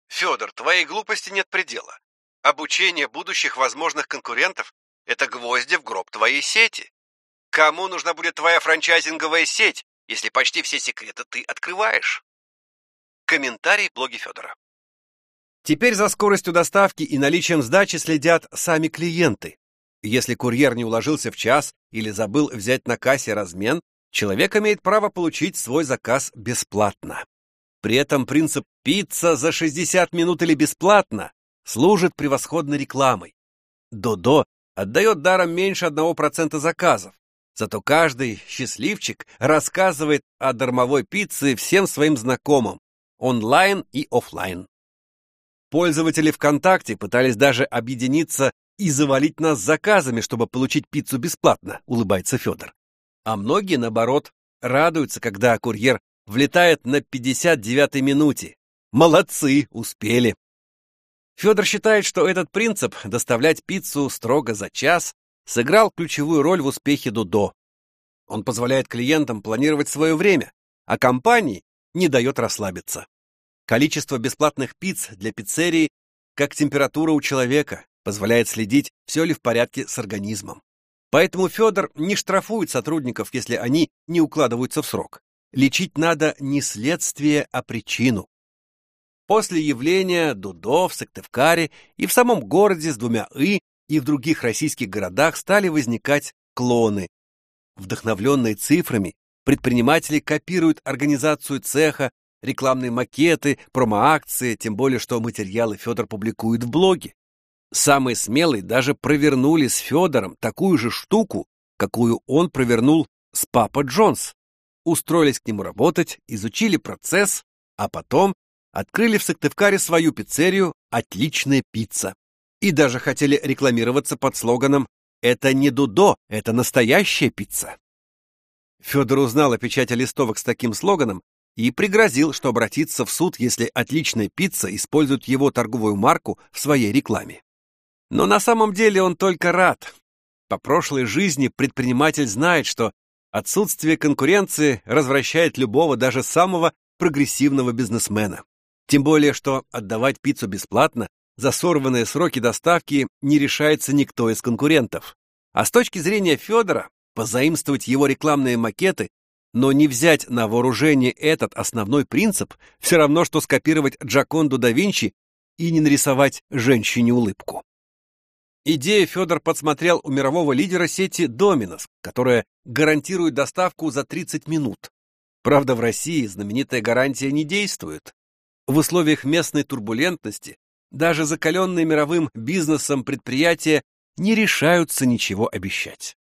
Федор, твоей глупости нет предела. Обучение будущих возможных конкурентов – это гвозди в гроб твоей сети. Кому нужна будет твоя франчайзинговая сеть, если почти все секреты ты открываешь? Комментарий блоге Федора. Теперь за скоростью доставки и наличием сдачи следят сами клиенты. Если курьер не уложился в час или забыл взять на кассе размен, человек имеет право получить свой заказ бесплатно. При этом принцип «пицца за 60 минут или бесплатно» служит превосходной рекламой. Додо отдает даром меньше 1% заказов, Зато каждый счастливчик рассказывает о дармовой пицце всем своим знакомым, онлайн и офлайн. Пользователи ВКонтакте пытались даже объединиться и завалить нас заказами, чтобы получить пиццу бесплатно, улыбается Федор. А многие, наоборот, радуются, когда курьер влетает на 59-й минуте. Молодцы, успели. Федор считает, что этот принцип доставлять пиццу строго за час сыграл ключевую роль в успехе Дудо. Он позволяет клиентам планировать свое время, а компании не дает расслабиться. Количество бесплатных пиц для пиццерии, как температура у человека, позволяет следить, все ли в порядке с организмом. Поэтому Федор не штрафует сотрудников, если они не укладываются в срок. Лечить надо не следствие, а причину. После явления Дудо в Сыктывкаре и в самом городе с двумя «и» и в других российских городах стали возникать клоны. Вдохновленные цифрами, предприниматели копируют организацию цеха, рекламные макеты, промоакции, тем более что материалы Федор публикует в блоге. Самые смелые даже провернули с Федором такую же штуку, какую он провернул с Папа Джонс. Устроились к нему работать, изучили процесс, а потом открыли в Сыктывкаре свою пиццерию «Отличная пицца» и даже хотели рекламироваться под слоганом «Это не Дудо, это настоящая пицца». Федор узнал о печати листовок с таким слоганом и пригрозил, что обратится в суд, если отличная пицца использует его торговую марку в своей рекламе. Но на самом деле он только рад. По прошлой жизни предприниматель знает, что отсутствие конкуренции развращает любого, даже самого прогрессивного бизнесмена. Тем более, что отдавать пиццу бесплатно за сорванные сроки доставки не решается никто из конкурентов. А с точки зрения Федора, позаимствовать его рекламные макеты, но не взять на вооружение этот основной принцип, все равно, что скопировать Джаконду да Винчи и не нарисовать женщине улыбку. Идею Федор подсмотрел у мирового лидера сети Доминос, которая гарантирует доставку за 30 минут. Правда, в России знаменитая гарантия не действует. В условиях местной турбулентности даже закаленные мировым бизнесом предприятия не решаются ничего обещать.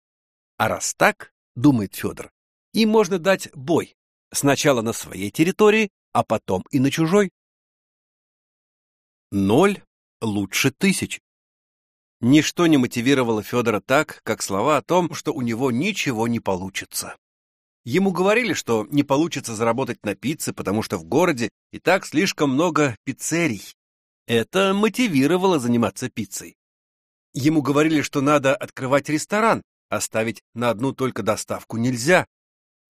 А раз так, думает Федор, им можно дать бой. Сначала на своей территории, а потом и на чужой. Ноль лучше тысяч. Ничто не мотивировало Федора так, как слова о том, что у него ничего не получится. Ему говорили, что не получится заработать на пицце, потому что в городе и так слишком много пиццерий. Это мотивировало заниматься пиццей. Ему говорили, что надо открывать ресторан, оставить на одну только доставку нельзя.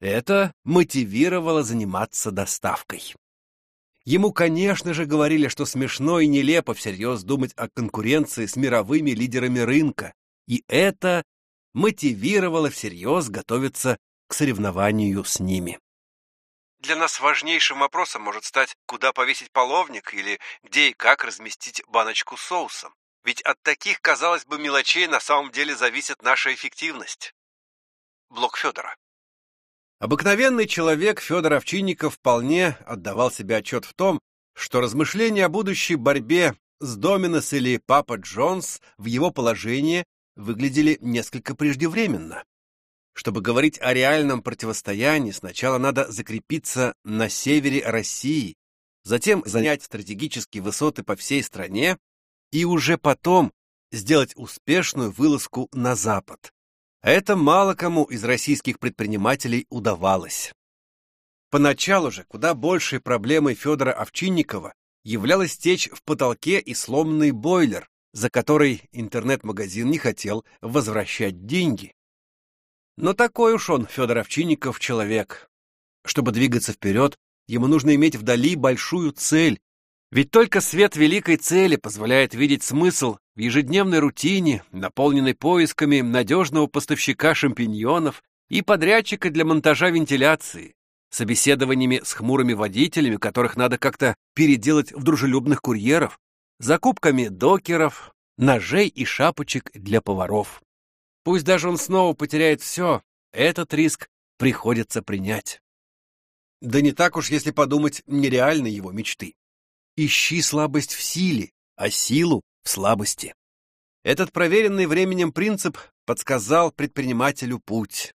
Это мотивировало заниматься доставкой. Ему, конечно же, говорили, что смешно и нелепо всерьез думать о конкуренции с мировыми лидерами рынка, и это мотивировало всерьез готовиться к соревнованию с ними. Для нас важнейшим вопросом может стать, куда повесить половник или где и как разместить баночку с соусом. Ведь от таких, казалось бы, мелочей на самом деле зависит наша эффективность. Блок Федора. Обыкновенный человек Федор Овчинников вполне отдавал себе отчет в том, что размышления о будущей борьбе с Доминос или Папа Джонс в его положении выглядели несколько преждевременно. Чтобы говорить о реальном противостоянии, сначала надо закрепиться на севере России, затем занять стратегические высоты по всей стране и уже потом сделать успешную вылазку на запад. Это мало кому из российских предпринимателей удавалось. Поначалу же куда большей проблемой Федора Овчинникова являлась течь в потолке и сломанный бойлер, за который интернет-магазин не хотел возвращать деньги. Но такой уж он, Федор Овчинников, человек. Чтобы двигаться вперед, ему нужно иметь вдали большую цель, ведь только свет великой цели позволяет видеть смысл в ежедневной рутине, наполненной поисками надежного поставщика шампиньонов и подрядчика для монтажа вентиляции, собеседованиями с хмурыми водителями, которых надо как-то переделать в дружелюбных курьеров, закупками докеров, ножей и шапочек для поваров. Пусть даже он снова потеряет все, этот риск приходится принять. Да не так уж, если подумать, нереальны его мечты. Ищи слабость в силе, а силу в слабости. Этот проверенный временем принцип подсказал предпринимателю путь.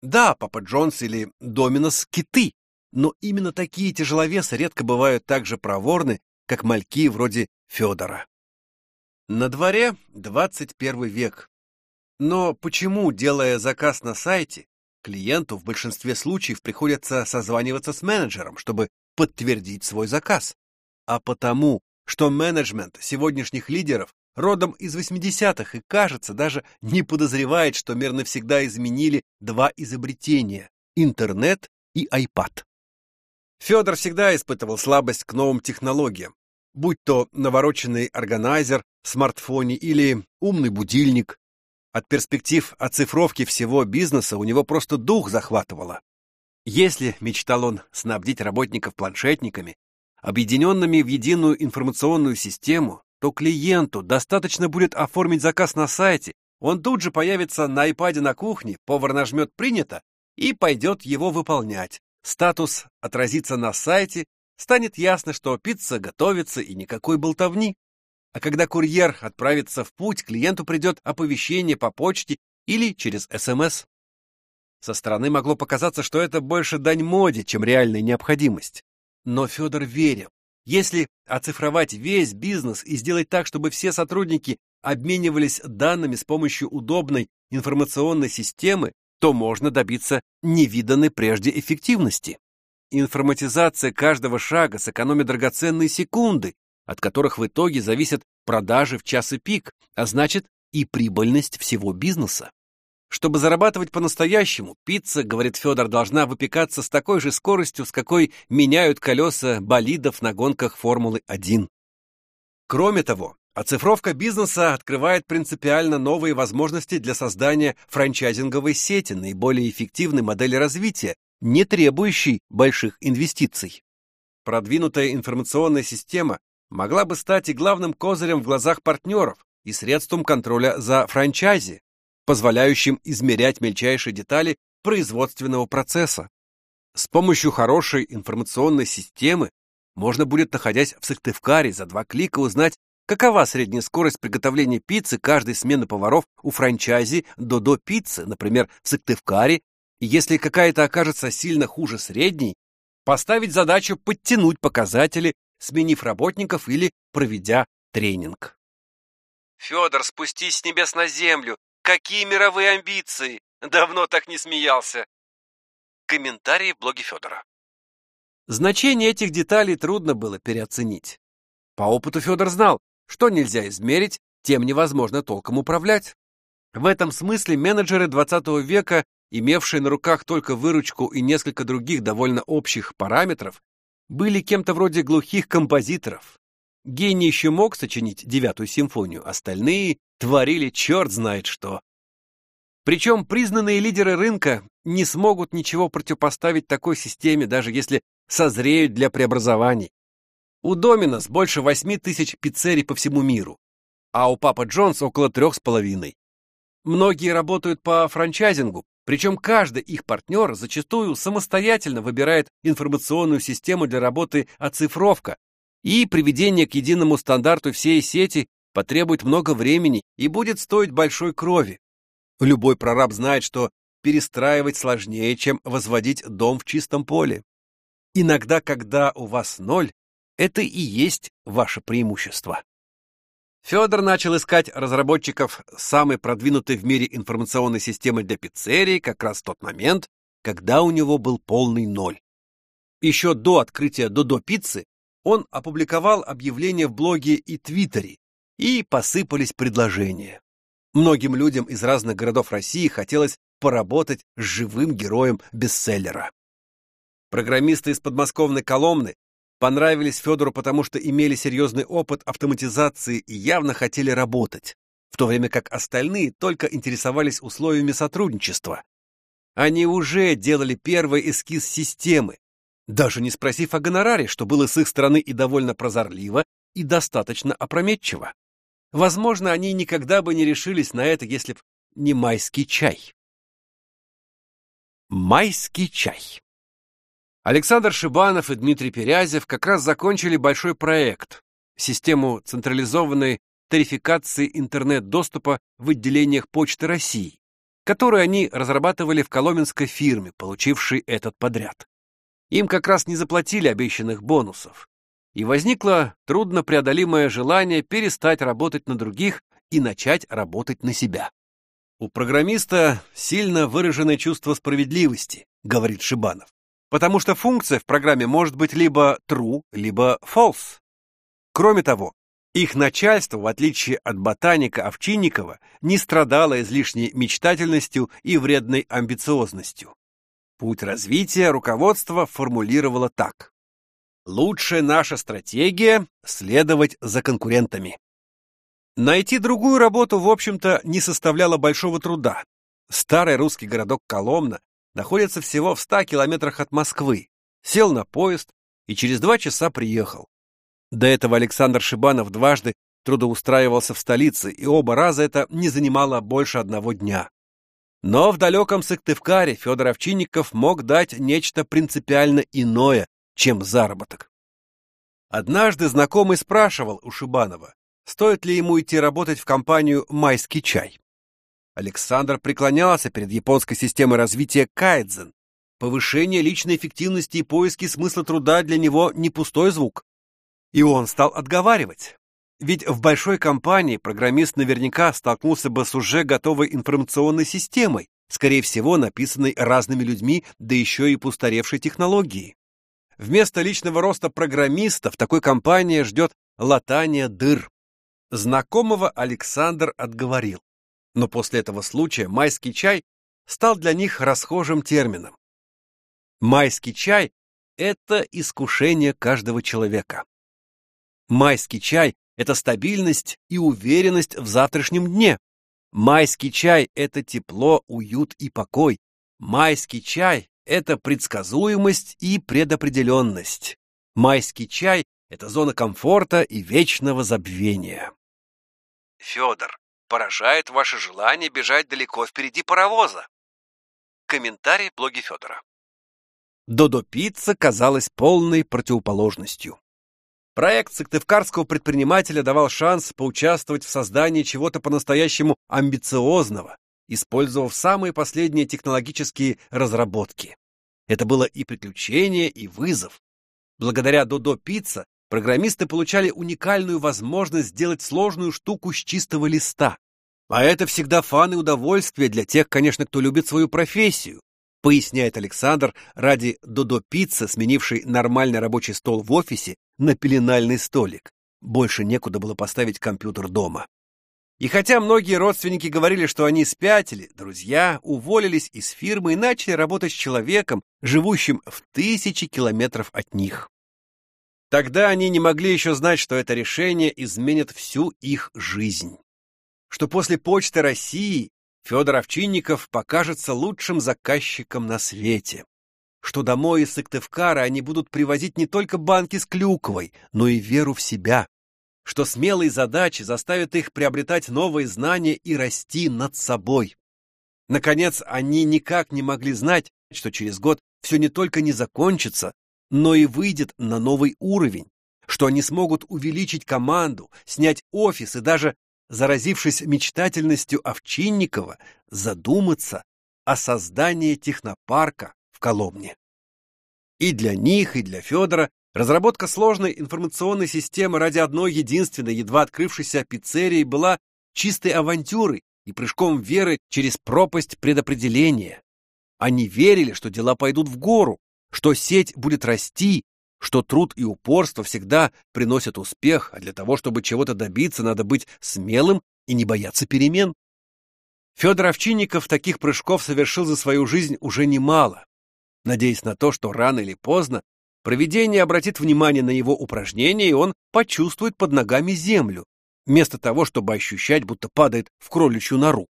Да, Папа Джонс или Доминос — киты, но именно такие тяжеловесы редко бывают так же проворны, как мальки вроде Федора. На дворе 21 век. Но почему, делая заказ на сайте, клиенту в большинстве случаев приходится созваниваться с менеджером, чтобы подтвердить свой заказ? А потому, что менеджмент сегодняшних лидеров родом из 80-х и, кажется, даже не подозревает, что мир навсегда изменили два изобретения – интернет и iPad. Федор всегда испытывал слабость к новым технологиям, будь то навороченный органайзер в смартфоне или умный будильник. От перспектив оцифровки всего бизнеса у него просто дух захватывало. Если, мечтал он, снабдить работников планшетниками, объединенными в единую информационную систему, то клиенту достаточно будет оформить заказ на сайте, он тут же появится на iPad на кухне, повар нажмет «Принято» и пойдет его выполнять. Статус отразится на сайте, станет ясно, что пицца готовится и никакой болтовни. А когда курьер отправится в путь, клиенту придет оповещение по почте или через СМС. Со стороны могло показаться, что это больше дань моде, чем реальная необходимость. Но Федор верил, если оцифровать весь бизнес и сделать так, чтобы все сотрудники обменивались данными с помощью удобной информационной системы, то можно добиться невиданной прежде эффективности. Информатизация каждого шага сэкономит драгоценные секунды, от которых в итоге зависят продажи в час и пик, а значит и прибыльность всего бизнеса. Чтобы зарабатывать по-настоящему, пицца, говорит Федор, должна выпекаться с такой же скоростью, с какой меняют колеса болидов на гонках Формулы-1. Кроме того, оцифровка бизнеса открывает принципиально новые возможности для создания франчайзинговой сети, наиболее эффективной модели развития, не требующей больших инвестиций. Продвинутая информационная система могла бы стать и главным козырем в глазах партнеров, и средством контроля за франчайзи, позволяющим измерять мельчайшие детали производственного процесса. С помощью хорошей информационной системы можно будет, находясь в Сыктывкаре, за два клика узнать, какова средняя скорость приготовления пиццы каждой смены поваров у франчайзи Додо Пиццы, например, в Сыктывкаре, и если какая-то окажется сильно хуже средней, поставить задачу подтянуть показатели, сменив работников или проведя тренинг. Федор, спустись с небес на землю. Какие мировые амбиции! Давно так не смеялся. Комментарии в блоге Федора. Значение этих деталей трудно было переоценить. По опыту Федор знал, что нельзя измерить, тем невозможно толком управлять. В этом смысле менеджеры 20 века, имевшие на руках только выручку и несколько других довольно общих параметров, были кем-то вроде глухих композиторов. Гений еще мог сочинить девятую симфонию, остальные творили черт знает что. Причем признанные лидеры рынка не смогут ничего противопоставить такой системе, даже если созреют для преобразований. У Доминос больше восьми тысяч пиццерий по всему миру, а у Папа Джонс около трех с половиной. Многие работают по франчайзингу, причем каждый их партнер зачастую самостоятельно выбирает информационную систему для работы оцифровка, и приведение к единому стандарту всей сети потребует много времени и будет стоить большой крови. Любой прораб знает, что перестраивать сложнее, чем возводить дом в чистом поле. Иногда, когда у вас ноль, это и есть ваше преимущество. Федор начал искать разработчиков самой продвинутой в мире информационной системы для пиццерии как раз в тот момент, когда у него был полный ноль. Еще до открытия Додо пиццы он опубликовал объявление в блоге и Твиттере, и посыпались предложения. Многим людям из разных городов России хотелось поработать с живым героем бестселлера. Программисты из подмосковной Коломны понравились Федору, потому что имели серьезный опыт автоматизации и явно хотели работать, в то время как остальные только интересовались условиями сотрудничества. Они уже делали первый эскиз системы, даже не спросив о гонораре, что было с их стороны и довольно прозорливо, и достаточно опрометчиво. Возможно, они никогда бы не решились на это, если б не майский чай. Майский чай. Александр Шибанов и Дмитрий Перязев как раз закончили большой проект — систему централизованной тарификации интернет-доступа в отделениях Почты России, которую они разрабатывали в коломенской фирме, получившей этот подряд. Им как раз не заплатили обещанных бонусов. И возникло труднопреодолимое желание перестать работать на других и начать работать на себя. У программиста сильно выраженное чувство справедливости, говорит Шибанов, потому что функция в программе может быть либо true, либо false. Кроме того, их начальство, в отличие от ботаника Овчинникова, не страдало излишней мечтательностью и вредной амбициозностью. Путь развития руководство формулировало так. Лучшая наша стратегия – следовать за конкурентами. Найти другую работу, в общем-то, не составляло большого труда. Старый русский городок Коломна находится всего в 100 километрах от Москвы. Сел на поезд и через два часа приехал. До этого Александр Шибанов дважды трудоустраивался в столице, и оба раза это не занимало больше одного дня. Но в далеком Сыктывкаре Федор Овчинников мог дать нечто принципиально иное, чем заработок. Однажды знакомый спрашивал у Шибанова, стоит ли ему идти работать в компанию «Майский чай». Александр преклонялся перед японской системой развития кайдзен. Повышение личной эффективности и поиски смысла труда для него не пустой звук. И он стал отговаривать. Ведь в большой компании программист наверняка столкнулся бы с уже готовой информационной системой, скорее всего, написанной разными людьми, да еще и пустаревшей технологией. Вместо личного роста программиста в такой компании ждет латание дыр. Знакомого Александр отговорил. Но после этого случая майский чай стал для них расхожим термином. Майский чай – это искушение каждого человека. Майский чай это стабильность и уверенность в завтрашнем дне. Майский чай — это тепло, уют и покой. Майский чай — это предсказуемость и предопределенность. Майский чай — это зона комфорта и вечного забвения. Федор, поражает ваше желание бежать далеко впереди паровоза. Комментарий блоги Федора. Додо Пицца казалась полной противоположностью. Проект сыктывкарского предпринимателя давал шанс поучаствовать в создании чего-то по-настоящему амбициозного, использовав самые последние технологические разработки. Это было и приключение, и вызов. Благодаря Додо Пицца программисты получали уникальную возможность сделать сложную штуку с чистого листа. А это всегда фан и удовольствие для тех, конечно, кто любит свою профессию, поясняет Александр ради Додо Пиццы, сменивший нормальный рабочий стол в офисе на пеленальный столик. Больше некуда было поставить компьютер дома. И хотя многие родственники говорили, что они спятили, друзья уволились из фирмы и начали работать с человеком, живущим в тысячи километров от них. Тогда они не могли еще знать, что это решение изменит всю их жизнь. Что после Почты России Федор Овчинников покажется лучшим заказчиком на свете. Что домой из Сыктывкара они будут привозить не только банки с клюквой, но и веру в себя. Что смелые задачи заставят их приобретать новые знания и расти над собой. Наконец, они никак не могли знать, что через год все не только не закончится, но и выйдет на новый уровень, что они смогут увеличить команду, снять офис и даже заразившись мечтательностью Овчинникова, задуматься о создании технопарка в Коломне. И для них, и для Федора разработка сложной информационной системы ради одной единственной, едва открывшейся пиццерии была чистой авантюрой и прыжком веры через пропасть предопределения. Они верили, что дела пойдут в гору, что сеть будет расти, что труд и упорство всегда приносят успех, а для того, чтобы чего-то добиться, надо быть смелым и не бояться перемен. Федор Овчинников таких прыжков совершил за свою жизнь уже немало, надеясь на то, что рано или поздно провидение обратит внимание на его упражнения, и он почувствует под ногами землю, вместо того, чтобы ощущать, будто падает в кроличью нору.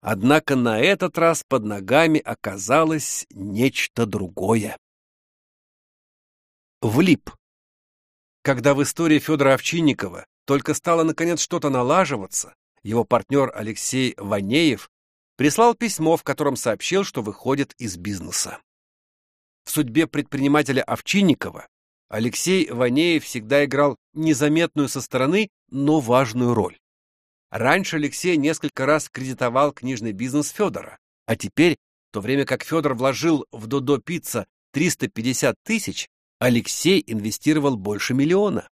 Однако на этот раз под ногами оказалось нечто другое влип. Когда в истории Федора Овчинникова только стало наконец что-то налаживаться, его партнер Алексей Ванеев прислал письмо, в котором сообщил, что выходит из бизнеса. В судьбе предпринимателя Овчинникова Алексей Ванеев всегда играл незаметную со стороны, но важную роль. Раньше Алексей несколько раз кредитовал книжный бизнес Федора, а теперь, в то время как Федор вложил в Додо Пицца 350 тысяч, Алексей инвестировал больше миллиона.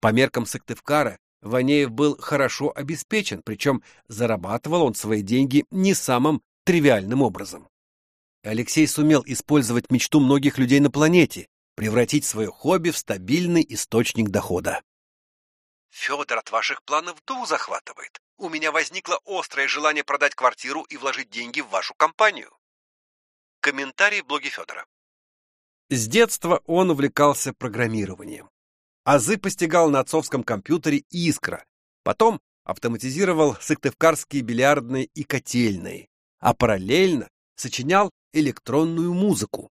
По меркам Сыктывкара Ванеев был хорошо обеспечен, причем зарабатывал он свои деньги не самым тривиальным образом. Алексей сумел использовать мечту многих людей на планете, превратить свое хобби в стабильный источник дохода. Федор от ваших планов дух захватывает. У меня возникло острое желание продать квартиру и вложить деньги в вашу компанию. Комментарий в блоге Федора. С детства он увлекался программированием. Азы постигал на отцовском компьютере «Искра», потом автоматизировал сыктывкарские бильярдные и котельные, а параллельно сочинял электронную музыку.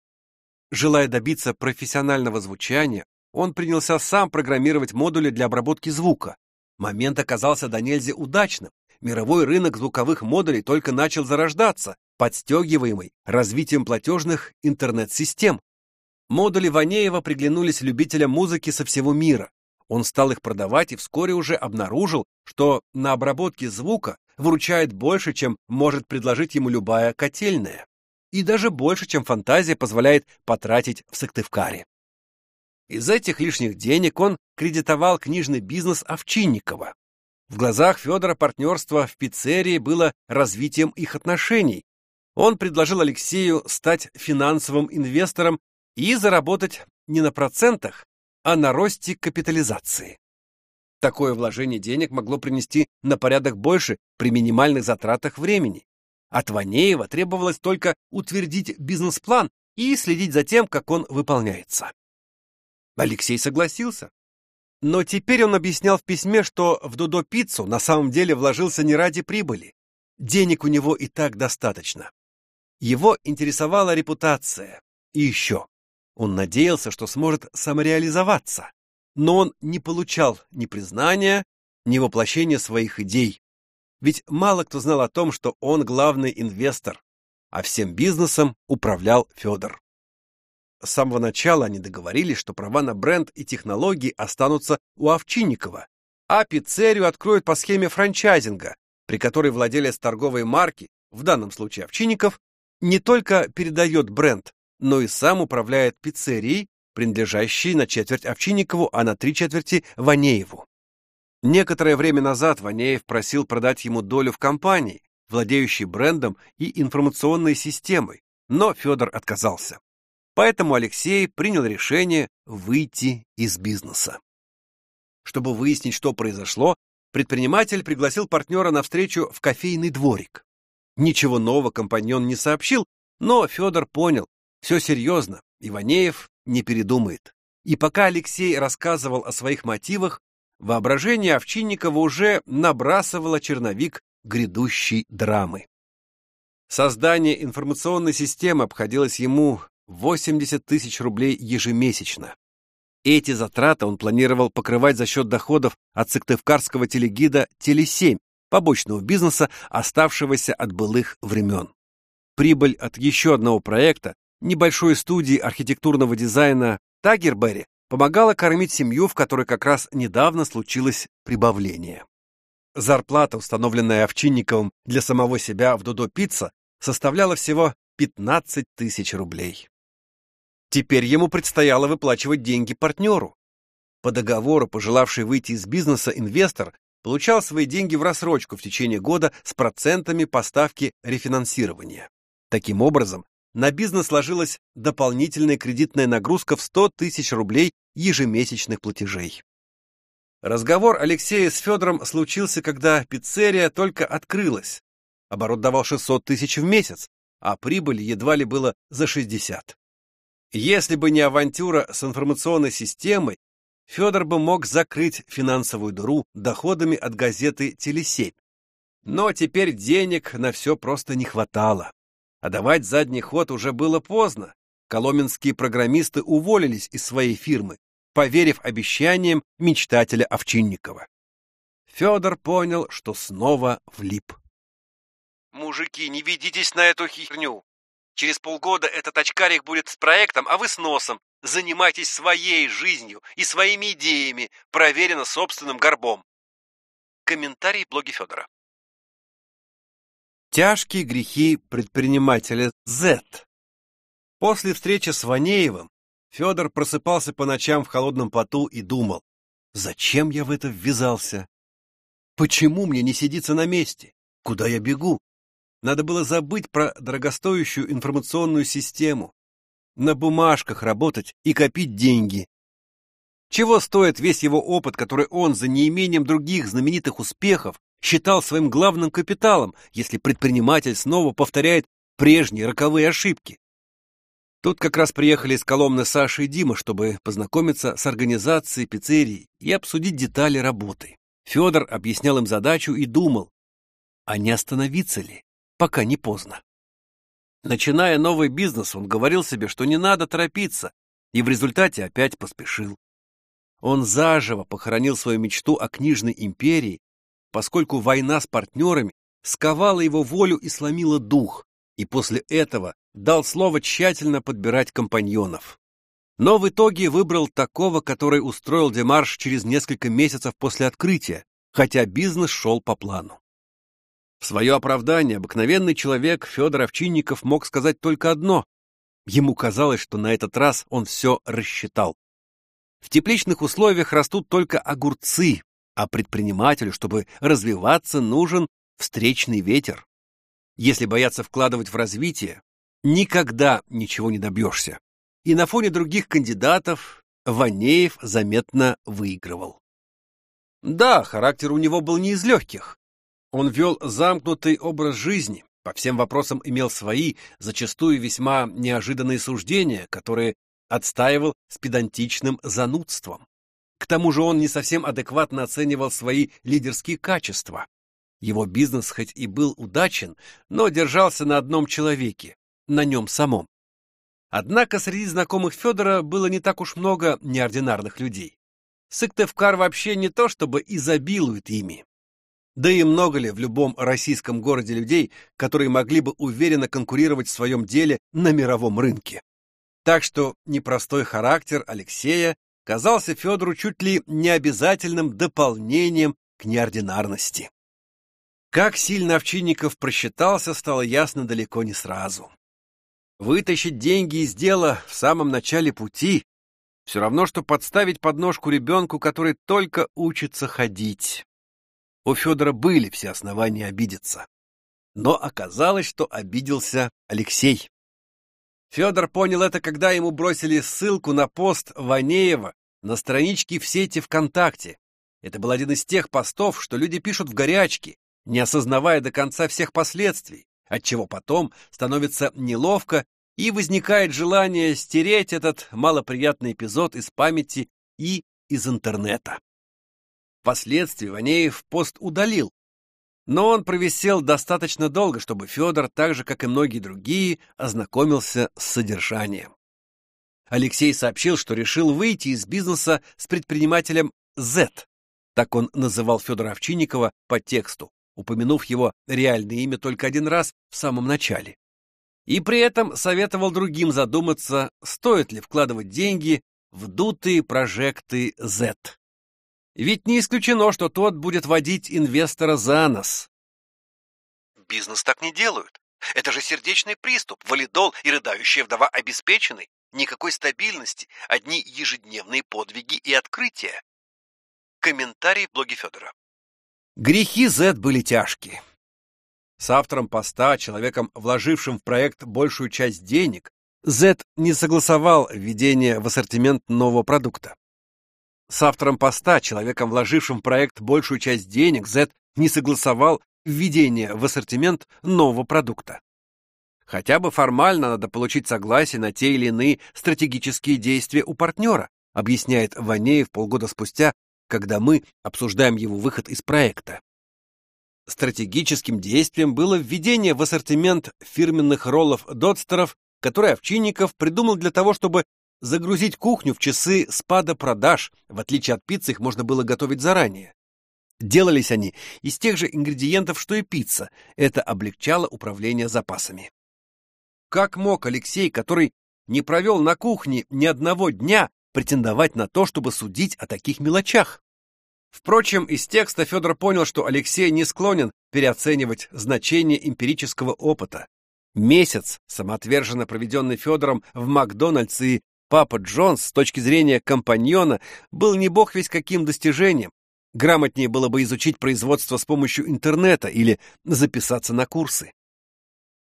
Желая добиться профессионального звучания, он принялся сам программировать модули для обработки звука. Момент оказался до нельзя удачным. Мировой рынок звуковых модулей только начал зарождаться, подстегиваемый развитием платежных интернет-систем. Модули Ванеева приглянулись любителям музыки со всего мира. Он стал их продавать и вскоре уже обнаружил, что на обработке звука выручает больше, чем может предложить ему любая котельная. И даже больше, чем фантазия позволяет потратить в Сыктывкаре. Из этих лишних денег он кредитовал книжный бизнес Овчинникова. В глазах Федора партнерство в пиццерии было развитием их отношений. Он предложил Алексею стать финансовым инвестором и заработать не на процентах, а на росте капитализации. Такое вложение денег могло принести на порядок больше при минимальных затратах времени. От Ванеева требовалось только утвердить бизнес-план и следить за тем, как он выполняется. Алексей согласился. Но теперь он объяснял в письме, что в Додо Пиццу на самом деле вложился не ради прибыли. Денег у него и так достаточно. Его интересовала репутация. И еще. Он надеялся, что сможет самореализоваться, но он не получал ни признания, ни воплощения своих идей. Ведь мало кто знал о том, что он главный инвестор, а всем бизнесом управлял Федор. С самого начала они договорились, что права на бренд и технологии останутся у Овчинникова, а пиццерию откроют по схеме франчайзинга, при которой владелец торговой марки, в данном случае Овчинников, не только передает бренд, но и сам управляет пиццерией, принадлежащей на четверть Овчинникову, а на три четверти Ванееву. Некоторое время назад Ванеев просил продать ему долю в компании, владеющей брендом и информационной системой, но Федор отказался. Поэтому Алексей принял решение выйти из бизнеса. Чтобы выяснить, что произошло, предприниматель пригласил партнера на встречу в кофейный дворик. Ничего нового компаньон не сообщил, но Федор понял, все серьезно, Иванеев не передумает. И пока Алексей рассказывал о своих мотивах, воображение Овчинникова уже набрасывало черновик грядущей драмы. Создание информационной системы обходилось ему 80 тысяч рублей ежемесячно. Эти затраты он планировал покрывать за счет доходов от сыктывкарского телегида «Теле7», побочного бизнеса, оставшегося от былых времен. Прибыль от еще одного проекта, небольшой студии архитектурного дизайна Тагербери, помогала кормить семью, в которой как раз недавно случилось прибавление. Зарплата, установленная Овчинниковым для самого себя в Дудо Пицца, составляла всего 15 тысяч рублей. Теперь ему предстояло выплачивать деньги партнеру. По договору, пожелавший выйти из бизнеса инвестор получал свои деньги в рассрочку в течение года с процентами поставки рефинансирования. Таким образом, на бизнес ложилась дополнительная кредитная нагрузка в 100 тысяч рублей ежемесячных платежей. Разговор Алексея с Федором случился, когда пиццерия только открылась. Оборот давал 600 тысяч в месяц, а прибыль едва ли было за 60. Если бы не авантюра с информационной системой, Федор бы мог закрыть финансовую дыру доходами от газеты «Телесеть». Но теперь денег на все просто не хватало. А давать задний ход уже было поздно. Коломенские программисты уволились из своей фирмы, поверив обещаниям мечтателя Овчинникова. Федор понял, что снова влип. «Мужики, не ведитесь на эту херню. Через полгода этот очкарик будет с проектом, а вы с носом. Занимайтесь своей жизнью и своими идеями, проверено собственным горбом. Комментарий блоги Федора. Тяжкие грехи предпринимателя Z. После встречи с Ванеевым Федор просыпался по ночам в холодном поту и думал, зачем я в это ввязался? Почему мне не сидится на месте? Куда я бегу? Надо было забыть про дорогостоящую информационную систему, на бумажках работать и копить деньги. Чего стоит весь его опыт, который он за неимением других знаменитых успехов считал своим главным капиталом, если предприниматель снова повторяет прежние роковые ошибки? Тут как раз приехали из Коломны Саша и Дима, чтобы познакомиться с организацией пиццерии и обсудить детали работы. Федор объяснял им задачу и думал, а не остановиться ли, пока не поздно. Начиная новый бизнес, он говорил себе, что не надо торопиться, и в результате опять поспешил. Он заживо похоронил свою мечту о книжной империи, поскольку война с партнерами сковала его волю и сломила дух, и после этого дал слово тщательно подбирать компаньонов. Но в итоге выбрал такого, который устроил демарш через несколько месяцев после открытия, хотя бизнес шел по плану. В свое оправдание обыкновенный человек Федор Овчинников мог сказать только одно. Ему казалось, что на этот раз он все рассчитал. В тепличных условиях растут только огурцы, а предпринимателю, чтобы развиваться, нужен встречный ветер. Если бояться вкладывать в развитие, никогда ничего не добьешься. И на фоне других кандидатов Ванеев заметно выигрывал. Да, характер у него был не из легких. Он вел замкнутый образ жизни, по всем вопросам имел свои, зачастую весьма неожиданные суждения, которые отстаивал с педантичным занудством. К тому же он не совсем адекватно оценивал свои лидерские качества. Его бизнес хоть и был удачен, но держался на одном человеке, на нем самом. Однако среди знакомых Федора было не так уж много неординарных людей. Сыктывкар вообще не то чтобы изобилует ими. Да и много ли в любом российском городе людей, которые могли бы уверенно конкурировать в своем деле на мировом рынке? Так что непростой характер Алексея казался Федору чуть ли не обязательным дополнением к неординарности. Как сильно Овчинников просчитался, стало ясно далеко не сразу. Вытащить деньги из дела в самом начале пути все равно, что подставить подножку ребенку, который только учится ходить. У Федора были все основания обидеться. Но оказалось, что обиделся Алексей. Федор понял это, когда ему бросили ссылку на пост Ванеева на страничке в сети ВКонтакте. Это был один из тех постов, что люди пишут в горячке, не осознавая до конца всех последствий, отчего потом становится неловко и возникает желание стереть этот малоприятный эпизод из памяти и из интернета. Впоследствии Ванеев пост удалил, но он провисел достаточно долго, чтобы Федор, так же, как и многие другие, ознакомился с содержанием. Алексей сообщил, что решил выйти из бизнеса с предпринимателем Z, так он называл Федора Овчинникова по тексту, упомянув его реальное имя только один раз в самом начале. И при этом советовал другим задуматься, стоит ли вкладывать деньги в дутые прожекты Z. Ведь не исключено, что тот будет водить инвестора за нос. Бизнес так не делают. Это же сердечный приступ, валидол и рыдающая вдова обеспечены. Никакой стабильности, одни ежедневные подвиги и открытия. Комментарий блоги Федора. Грехи Z были тяжкие. С автором поста, человеком, вложившим в проект большую часть денег, Z не согласовал введение в ассортимент нового продукта. С автором поста, человеком, вложившим в проект большую часть денег, Z не согласовал введение в ассортимент нового продукта. Хотя бы формально надо получить согласие на те или иные стратегические действия у партнера, объясняет Ванеев полгода спустя, когда мы обсуждаем его выход из проекта. Стратегическим действием было введение в ассортимент фирменных роллов-додстеров, которые Овчинников придумал для того, чтобы загрузить кухню в часы спада продаж, в отличие от пиццы их можно было готовить заранее. Делались они из тех же ингредиентов, что и пицца. Это облегчало управление запасами. Как мог Алексей, который не провел на кухне ни одного дня, претендовать на то, чтобы судить о таких мелочах? Впрочем, из текста Федор понял, что Алексей не склонен переоценивать значение эмпирического опыта. Месяц, самоотверженно проведенный Федором в Макдональдс и Папа Джонс с точки зрения компаньона был не бог весь каким достижением. Грамотнее было бы изучить производство с помощью интернета или записаться на курсы.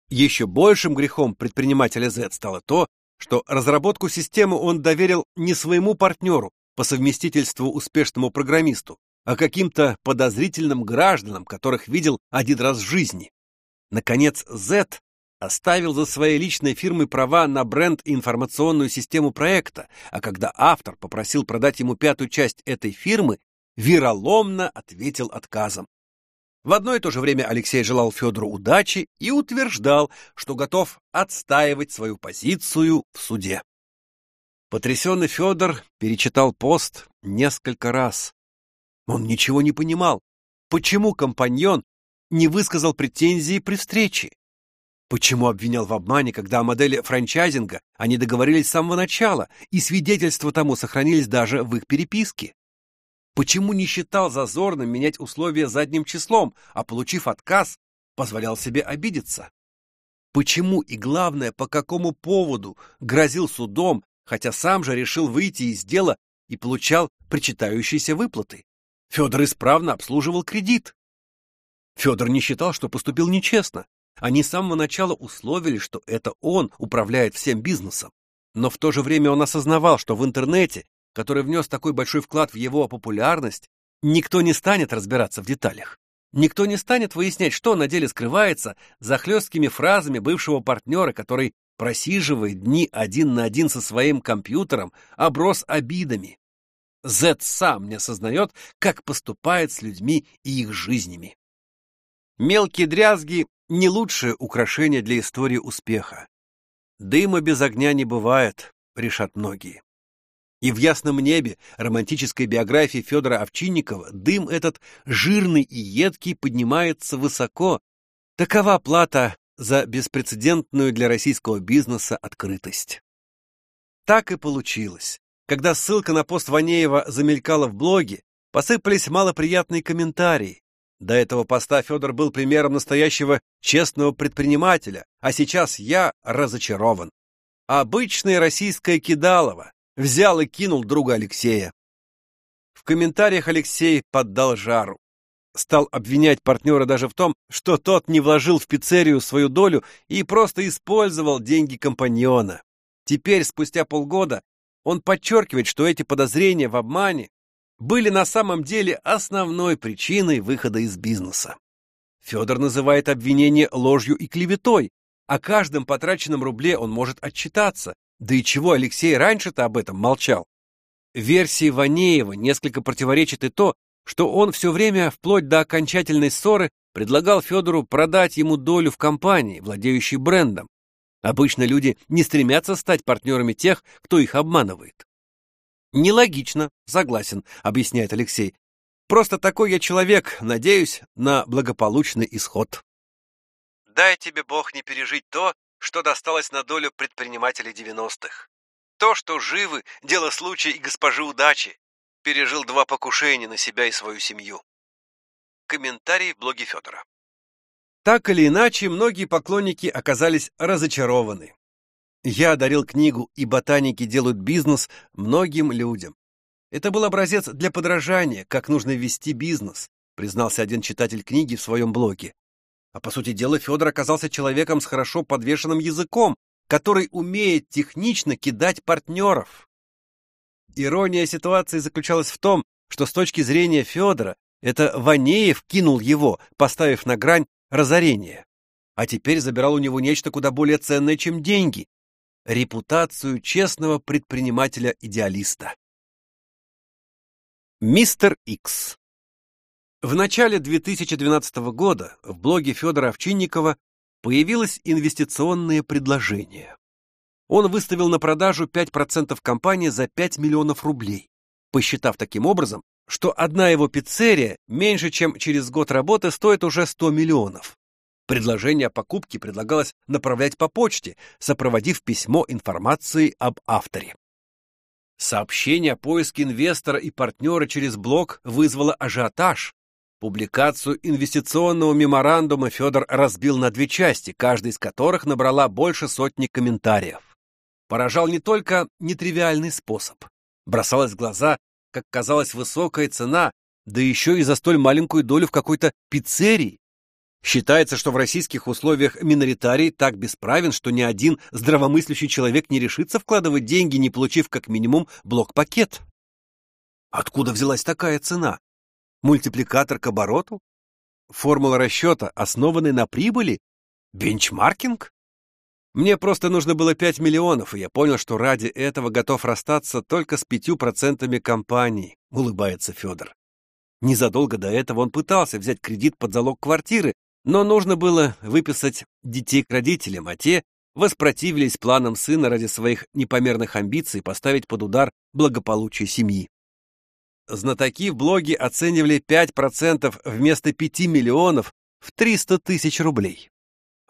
Еще большим грехом предпринимателя Z стало то, что разработку системы он доверил не своему партнеру, по совместительству успешному программисту, а каким-то подозрительным гражданам, которых видел один раз в жизни. Наконец, Z оставил за своей личной фирмой права на бренд и информационную систему проекта, а когда автор попросил продать ему пятую часть этой фирмы, вероломно ответил отказом. В одно и то же время Алексей желал Федору удачи и утверждал, что готов отстаивать свою позицию в суде. Потрясенный Федор перечитал пост несколько раз. Он ничего не понимал. Почему компаньон не высказал претензии при встрече? Почему обвинял в обмане, когда о модели франчайзинга они договорились с самого начала, и свидетельства тому сохранились даже в их переписке? Почему не считал зазорным менять условия задним числом, а, получив отказ, позволял себе обидеться? Почему и, главное, по какому поводу грозил судом, хотя сам же решил выйти из дела и получал причитающиеся выплаты? Федор исправно обслуживал кредит. Федор не считал, что поступил нечестно. Они с самого начала условили, что это он управляет всем бизнесом. Но в то же время он осознавал, что в интернете, который внес такой большой вклад в его популярность, никто не станет разбираться в деталях. Никто не станет выяснять, что на деле скрывается за хлесткими фразами бывшего партнера, который, просиживая дни один на один со своим компьютером, оброс обидами. Z сам не осознает, как поступает с людьми и их жизнями. Мелкие дрязги не лучшее украшение для истории успеха. Дыма без огня не бывает, решат многие. И в ясном небе романтической биографии Федора Овчинникова дым этот жирный и едкий поднимается высоко. Такова плата за беспрецедентную для российского бизнеса открытость. Так и получилось. Когда ссылка на пост Ванеева замелькала в блоге, посыпались малоприятные комментарии. До этого поста Федор был примером настоящего честного предпринимателя, а сейчас я разочарован. Обычное российское кидалово. Взял и кинул друга Алексея. В комментариях Алексей поддал жару. Стал обвинять партнера даже в том, что тот не вложил в пиццерию свою долю и просто использовал деньги компаньона. Теперь, спустя полгода, он подчеркивает, что эти подозрения в обмане были на самом деле основной причиной выхода из бизнеса. Федор называет обвинение ложью и клеветой. О каждом потраченном рубле он может отчитаться. Да и чего Алексей раньше-то об этом молчал? Версии Ванеева несколько противоречит и то, что он все время, вплоть до окончательной ссоры, предлагал Федору продать ему долю в компании, владеющей брендом. Обычно люди не стремятся стать партнерами тех, кто их обманывает. Нелогично, согласен, объясняет Алексей. Просто такой я человек, надеюсь на благополучный исход. Дай тебе Бог не пережить то, что досталось на долю предпринимателей 90-х. То, что живы, дело случая и госпожи удачи. Пережил два покушения на себя и свою семью. Комментарий в блоге Федора. Так или иначе, многие поклонники оказались разочарованы. Я дарил книгу «И ботаники делают бизнес» многим людям. Это был образец для подражания, как нужно вести бизнес, признался один читатель книги в своем блоге. А по сути дела Федор оказался человеком с хорошо подвешенным языком, который умеет технично кидать партнеров. Ирония ситуации заключалась в том, что с точки зрения Федора, это Ванеев кинул его, поставив на грань разорения. А теперь забирал у него нечто куда более ценное, чем деньги — репутацию честного предпринимателя-идеалиста. Мистер Икс В начале 2012 года в блоге Федора Овчинникова появилось инвестиционное предложение. Он выставил на продажу 5% компании за 5 миллионов рублей, посчитав таким образом, что одна его пиццерия меньше, чем через год работы стоит уже 100 миллионов. Предложение о покупке предлагалось направлять по почте, сопроводив письмо информацией об авторе. Сообщение о поиске инвестора и партнера через блог вызвало ажиотаж, Публикацию инвестиционного меморандума Федор разбил на две части, каждая из которых набрала больше сотни комментариев. Поражал не только нетривиальный способ. Бросалась в глаза, как казалось, высокая цена, да еще и за столь маленькую долю в какой-то пиццерии. Считается, что в российских условиях миноритарий так бесправен, что ни один здравомыслящий человек не решится вкладывать деньги, не получив как минимум блок-пакет. Откуда взялась такая цена? Мультипликатор к обороту? Формула расчета, основанная на прибыли? Бенчмаркинг? Мне просто нужно было 5 миллионов, и я понял, что ради этого готов расстаться только с пятью процентами компании, улыбается Федор. Незадолго до этого он пытался взять кредит под залог квартиры, но нужно было выписать детей к родителям, а те воспротивились планам сына ради своих непомерных амбиций поставить под удар благополучие семьи. Знатоки в блоге оценивали 5% вместо 5 миллионов в 300 тысяч рублей.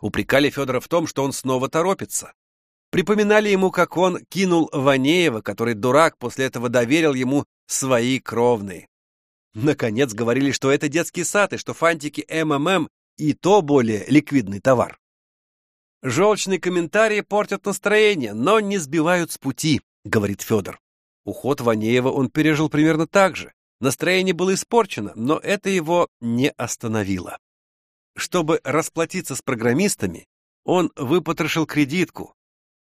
Упрекали Федора в том, что он снова торопится. Припоминали ему, как он кинул Ванеева, который дурак после этого доверил ему свои кровные. Наконец говорили, что это детский сад и что фантики МММ и то более ликвидный товар. Желчные комментарии портят настроение, но не сбивают с пути, говорит Федор. Уход Ванеева он пережил примерно так же. Настроение было испорчено, но это его не остановило. Чтобы расплатиться с программистами, он выпотрошил кредитку,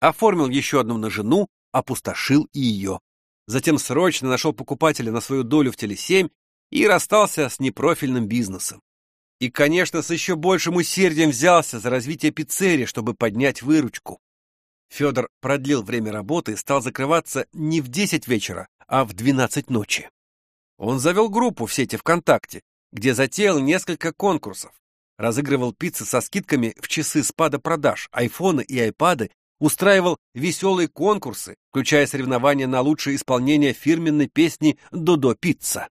оформил еще одну на жену, опустошил и ее. Затем срочно нашел покупателя на свою долю в Теле7 и расстался с непрофильным бизнесом. И, конечно, с еще большим усердием взялся за развитие пиццерии, чтобы поднять выручку. Федор продлил время работы и стал закрываться не в 10 вечера, а в 12 ночи. Он завел группу в сети ВКонтакте, где затеял несколько конкурсов. Разыгрывал пиццы со скидками в часы спада продаж, айфоны и айпады, устраивал веселые конкурсы, включая соревнования на лучшее исполнение фирменной песни «Додо Пицца».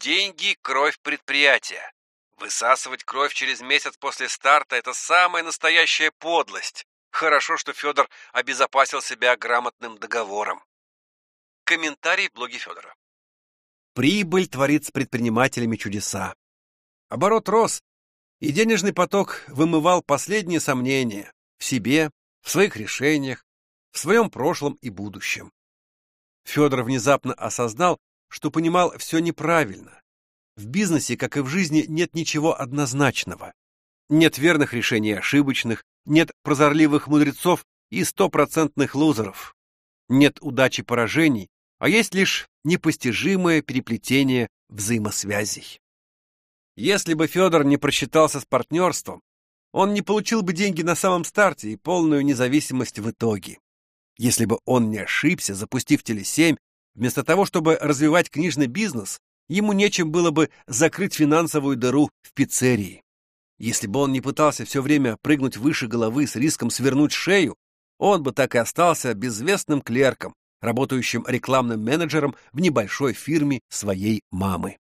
Деньги – кровь предприятия. Высасывать кровь через месяц после старта – это самая настоящая подлость Хорошо, что Федор обезопасил себя грамотным договором. Комментарий в блоге Федора. Прибыль творит с предпринимателями чудеса. Оборот рос, и денежный поток вымывал последние сомнения в себе, в своих решениях, в своем прошлом и будущем. Федор внезапно осознал, что понимал все неправильно. В бизнесе, как и в жизни, нет ничего однозначного. Нет верных решений ошибочных, нет прозорливых мудрецов и стопроцентных лузеров. Нет удачи поражений, а есть лишь непостижимое переплетение взаимосвязей. Если бы Федор не просчитался с партнерством, он не получил бы деньги на самом старте и полную независимость в итоге. Если бы он не ошибся, запустив Теле7, вместо того, чтобы развивать книжный бизнес, ему нечем было бы закрыть финансовую дыру в пиццерии. Если бы он не пытался все время прыгнуть выше головы с риском свернуть шею, он бы так и остался безвестным клерком, работающим рекламным менеджером в небольшой фирме своей мамы.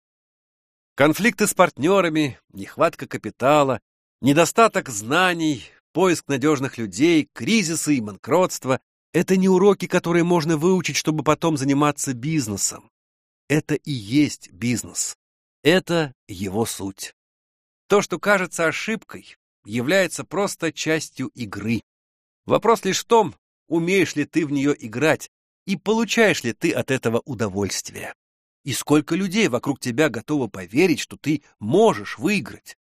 Конфликты с партнерами, нехватка капитала, недостаток знаний, поиск надежных людей, кризисы и банкротство — это не уроки, которые можно выучить, чтобы потом заниматься бизнесом. Это и есть бизнес. Это его суть. То, что кажется ошибкой, является просто частью игры. Вопрос лишь в том, умеешь ли ты в нее играть и получаешь ли ты от этого удовольствие. И сколько людей вокруг тебя готово поверить, что ты можешь выиграть?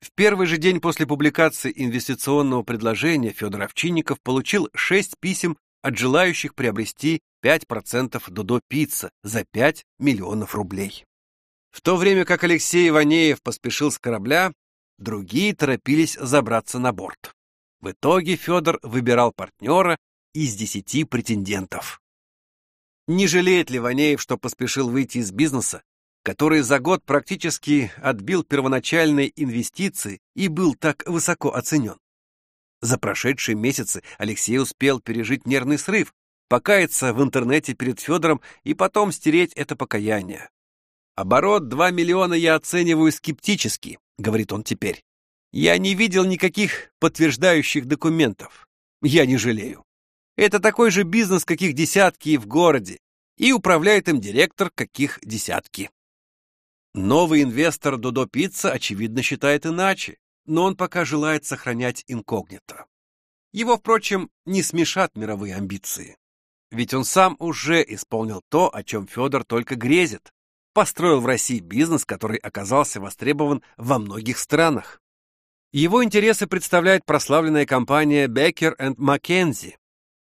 В первый же день после публикации инвестиционного предложения Федор Овчинников получил 6 писем от желающих приобрести 5% Додо Пицца за 5 миллионов рублей. В то время как Алексей Иванеев поспешил с корабля, другие торопились забраться на борт. В итоге Федор выбирал партнера из 10 претендентов. Не жалеет ли Ванеев, что поспешил выйти из бизнеса, который за год практически отбил первоначальные инвестиции и был так высоко оценен? За прошедшие месяцы Алексей успел пережить нервный срыв, покаяться в интернете перед Федором и потом стереть это покаяние. «Оборот 2 миллиона я оцениваю скептически», — говорит он теперь. «Я не видел никаких подтверждающих документов. Я не жалею. Это такой же бизнес, каких десятки в городе, и управляет им директор, каких десятки. Новый инвестор Додо Пицца, очевидно, считает иначе, но он пока желает сохранять инкогнито. Его, впрочем, не смешат мировые амбиции. Ведь он сам уже исполнил то, о чем Федор только грезит. Построил в России бизнес, который оказался востребован во многих странах. Его интересы представляет прославленная компания Becker McKenzie,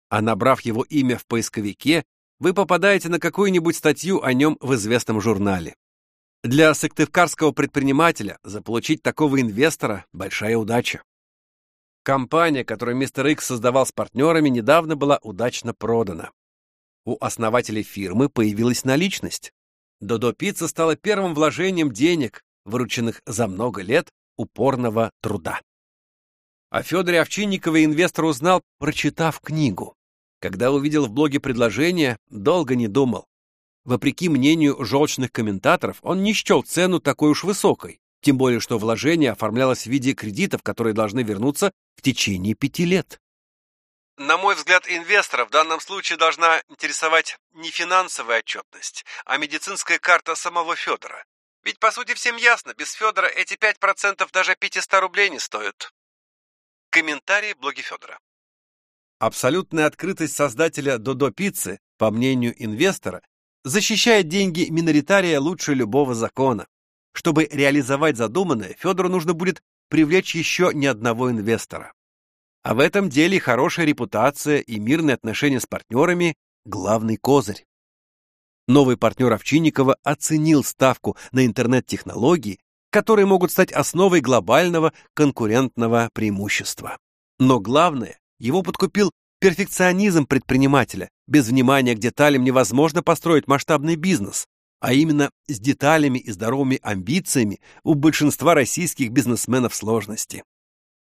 а набрав его имя в поисковике, вы попадаете на какую-нибудь статью о нем в известном журнале. Для сыктывкарского предпринимателя заполучить такого инвестора – большая удача. Компания, которую мистер Икс создавал с партнерами, недавно была удачно продана. У основателей фирмы появилась наличность. Додо Пицца стала первым вложением денег, вырученных за много лет упорного труда. О Федоре Овчинникове инвестор узнал, прочитав книгу. Когда увидел в блоге предложение, долго не думал. Вопреки мнению желчных комментаторов, он не счел цену такой уж высокой, тем более что вложение оформлялось в виде кредитов, которые должны вернуться в течение пяти лет. На мой взгляд, инвестора в данном случае должна интересовать не финансовая отчетность, а медицинская карта самого Федора. Ведь, по сути, всем ясно, без Федора эти 5% даже 500 рублей не стоят. Комментарий в блоге Федора. Абсолютная открытость создателя Додо Пиццы, по мнению инвестора, защищает деньги миноритария лучше любого закона. Чтобы реализовать задуманное, Федору нужно будет привлечь еще ни одного инвестора. А в этом деле хорошая репутация и мирные отношения с партнерами – главный козырь. Новый партнер Овчинникова оценил ставку на интернет-технологии, которые могут стать основой глобального конкурентного преимущества. Но главное, его подкупил перфекционизм предпринимателя. Без внимания к деталям невозможно построить масштабный бизнес. А именно с деталями и здоровыми амбициями у большинства российских бизнесменов сложности.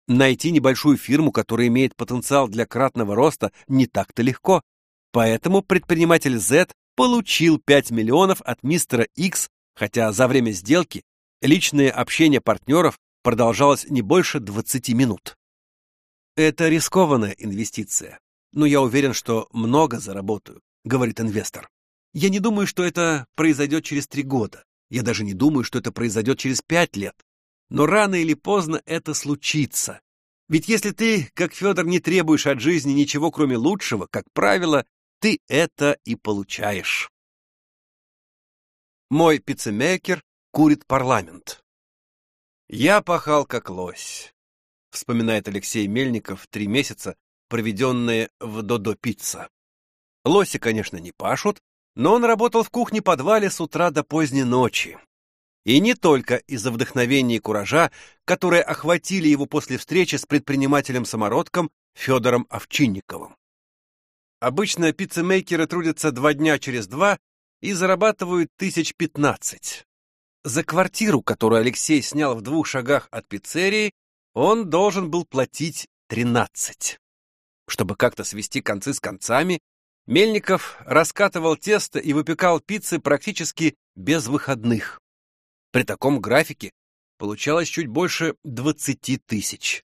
Найти небольшую фирму, которая имеет потенциал для кратного роста, не так-то легко. Поэтому предприниматель Z получил 5 миллионов от мистера X, хотя за время сделки личное общение партнеров продолжалось не больше 20 минут. Это рискованная инвестиция, но я уверен, что много заработаю, говорит инвестор. Я не думаю, что это произойдет через три года. Я даже не думаю, что это произойдет через пять лет. Но рано или поздно это случится. Ведь если ты, как Федор, не требуешь от жизни ничего, кроме лучшего, как правило, ты это и получаешь. Мой пиццемейкер курит парламент. Я пахал как лось, вспоминает Алексей Мельников три месяца, проведенные в Додо Пицца. Лоси, конечно, не пашут, но он работал в кухне-подвале с утра до поздней ночи. И не только из-за вдохновения и куража, которые охватили его после встречи с предпринимателем-самородком Федором Овчинниковым. Обычно пиццемейкеры трудятся два дня через два и зарабатывают тысяч пятнадцать. За квартиру, которую Алексей снял в двух шагах от пиццерии, он должен был платить тринадцать. Чтобы как-то свести концы с концами, Мельников раскатывал тесто и выпекал пиццы практически без выходных. При таком графике получалось чуть больше 20 тысяч.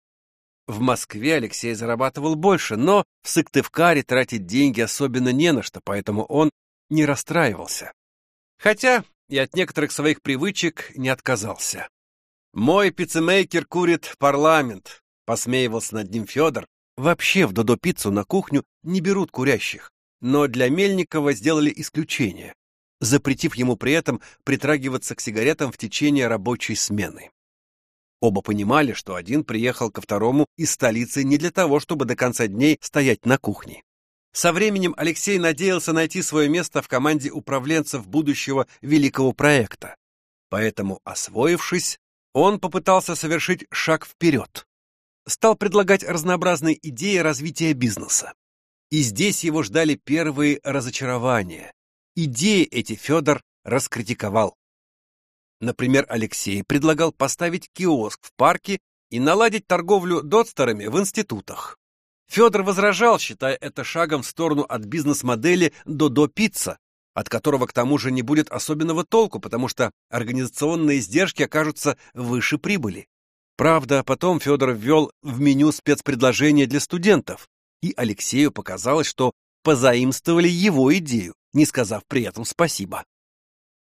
В Москве Алексей зарабатывал больше, но в Сыктывкаре тратить деньги особенно не на что, поэтому он не расстраивался. Хотя и от некоторых своих привычек не отказался. «Мой пиццемейкер курит парламент», — посмеивался над ним Федор. «Вообще в Додо-пиццу на кухню не берут курящих, но для Мельникова сделали исключение запретив ему при этом притрагиваться к сигаретам в течение рабочей смены. Оба понимали, что один приехал ко второму из столицы не для того, чтобы до конца дней стоять на кухне. Со временем Алексей надеялся найти свое место в команде управленцев будущего великого проекта. Поэтому, освоившись, он попытался совершить шаг вперед. Стал предлагать разнообразные идеи развития бизнеса. И здесь его ждали первые разочарования. Идеи эти Федор раскритиковал. Например, Алексей предлагал поставить киоск в парке и наладить торговлю дотстерами в институтах. Федор возражал, считая это шагом в сторону от бизнес-модели «Додо Пицца», от которого к тому же не будет особенного толку, потому что организационные издержки окажутся выше прибыли. Правда, потом Федор ввел в меню спецпредложения для студентов, и Алексею показалось, что позаимствовали его идею, не сказав при этом спасибо.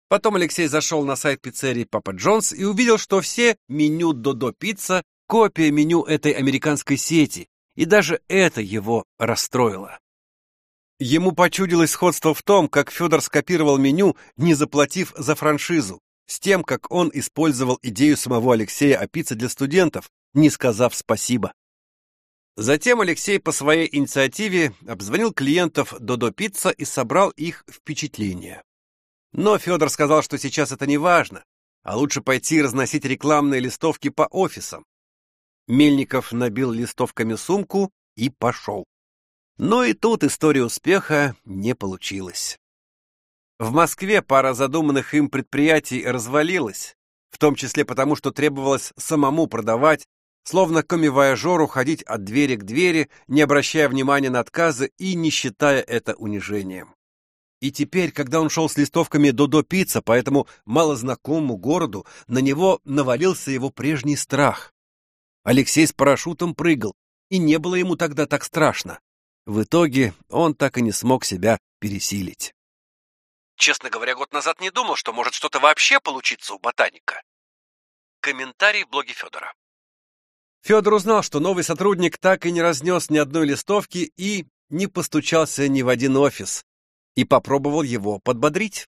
Потом Алексей зашел на сайт пиццерии Папа Джонс и увидел, что все меню Додо Пицца — копия меню этой американской сети, и даже это его расстроило. Ему почудилось сходство в том, как Федор скопировал меню, не заплатив за франшизу, с тем, как он использовал идею самого Алексея о пицце для студентов, не сказав спасибо. Затем Алексей по своей инициативе обзвонил клиентов Додо Пицца и собрал их впечатления. Но Федор сказал, что сейчас это не важно, а лучше пойти разносить рекламные листовки по офисам. Мельников набил листовками сумку и пошел. Но и тут история успеха не получилась. В Москве пара задуманных им предприятий развалилась, в том числе потому, что требовалось самому продавать словно комивояжеру ходить от двери к двери, не обращая внимания на отказы и не считая это унижением. И теперь, когда он шел с листовками Додо Пицца по этому малознакомому городу, на него навалился его прежний страх. Алексей с парашютом прыгал, и не было ему тогда так страшно. В итоге он так и не смог себя пересилить. Честно говоря, год назад не думал, что может что-то вообще получиться у ботаника. Комментарий в блоге Федора. Федор узнал, что новый сотрудник так и не разнес ни одной листовки и не постучался ни в один офис, и попробовал его подбодрить.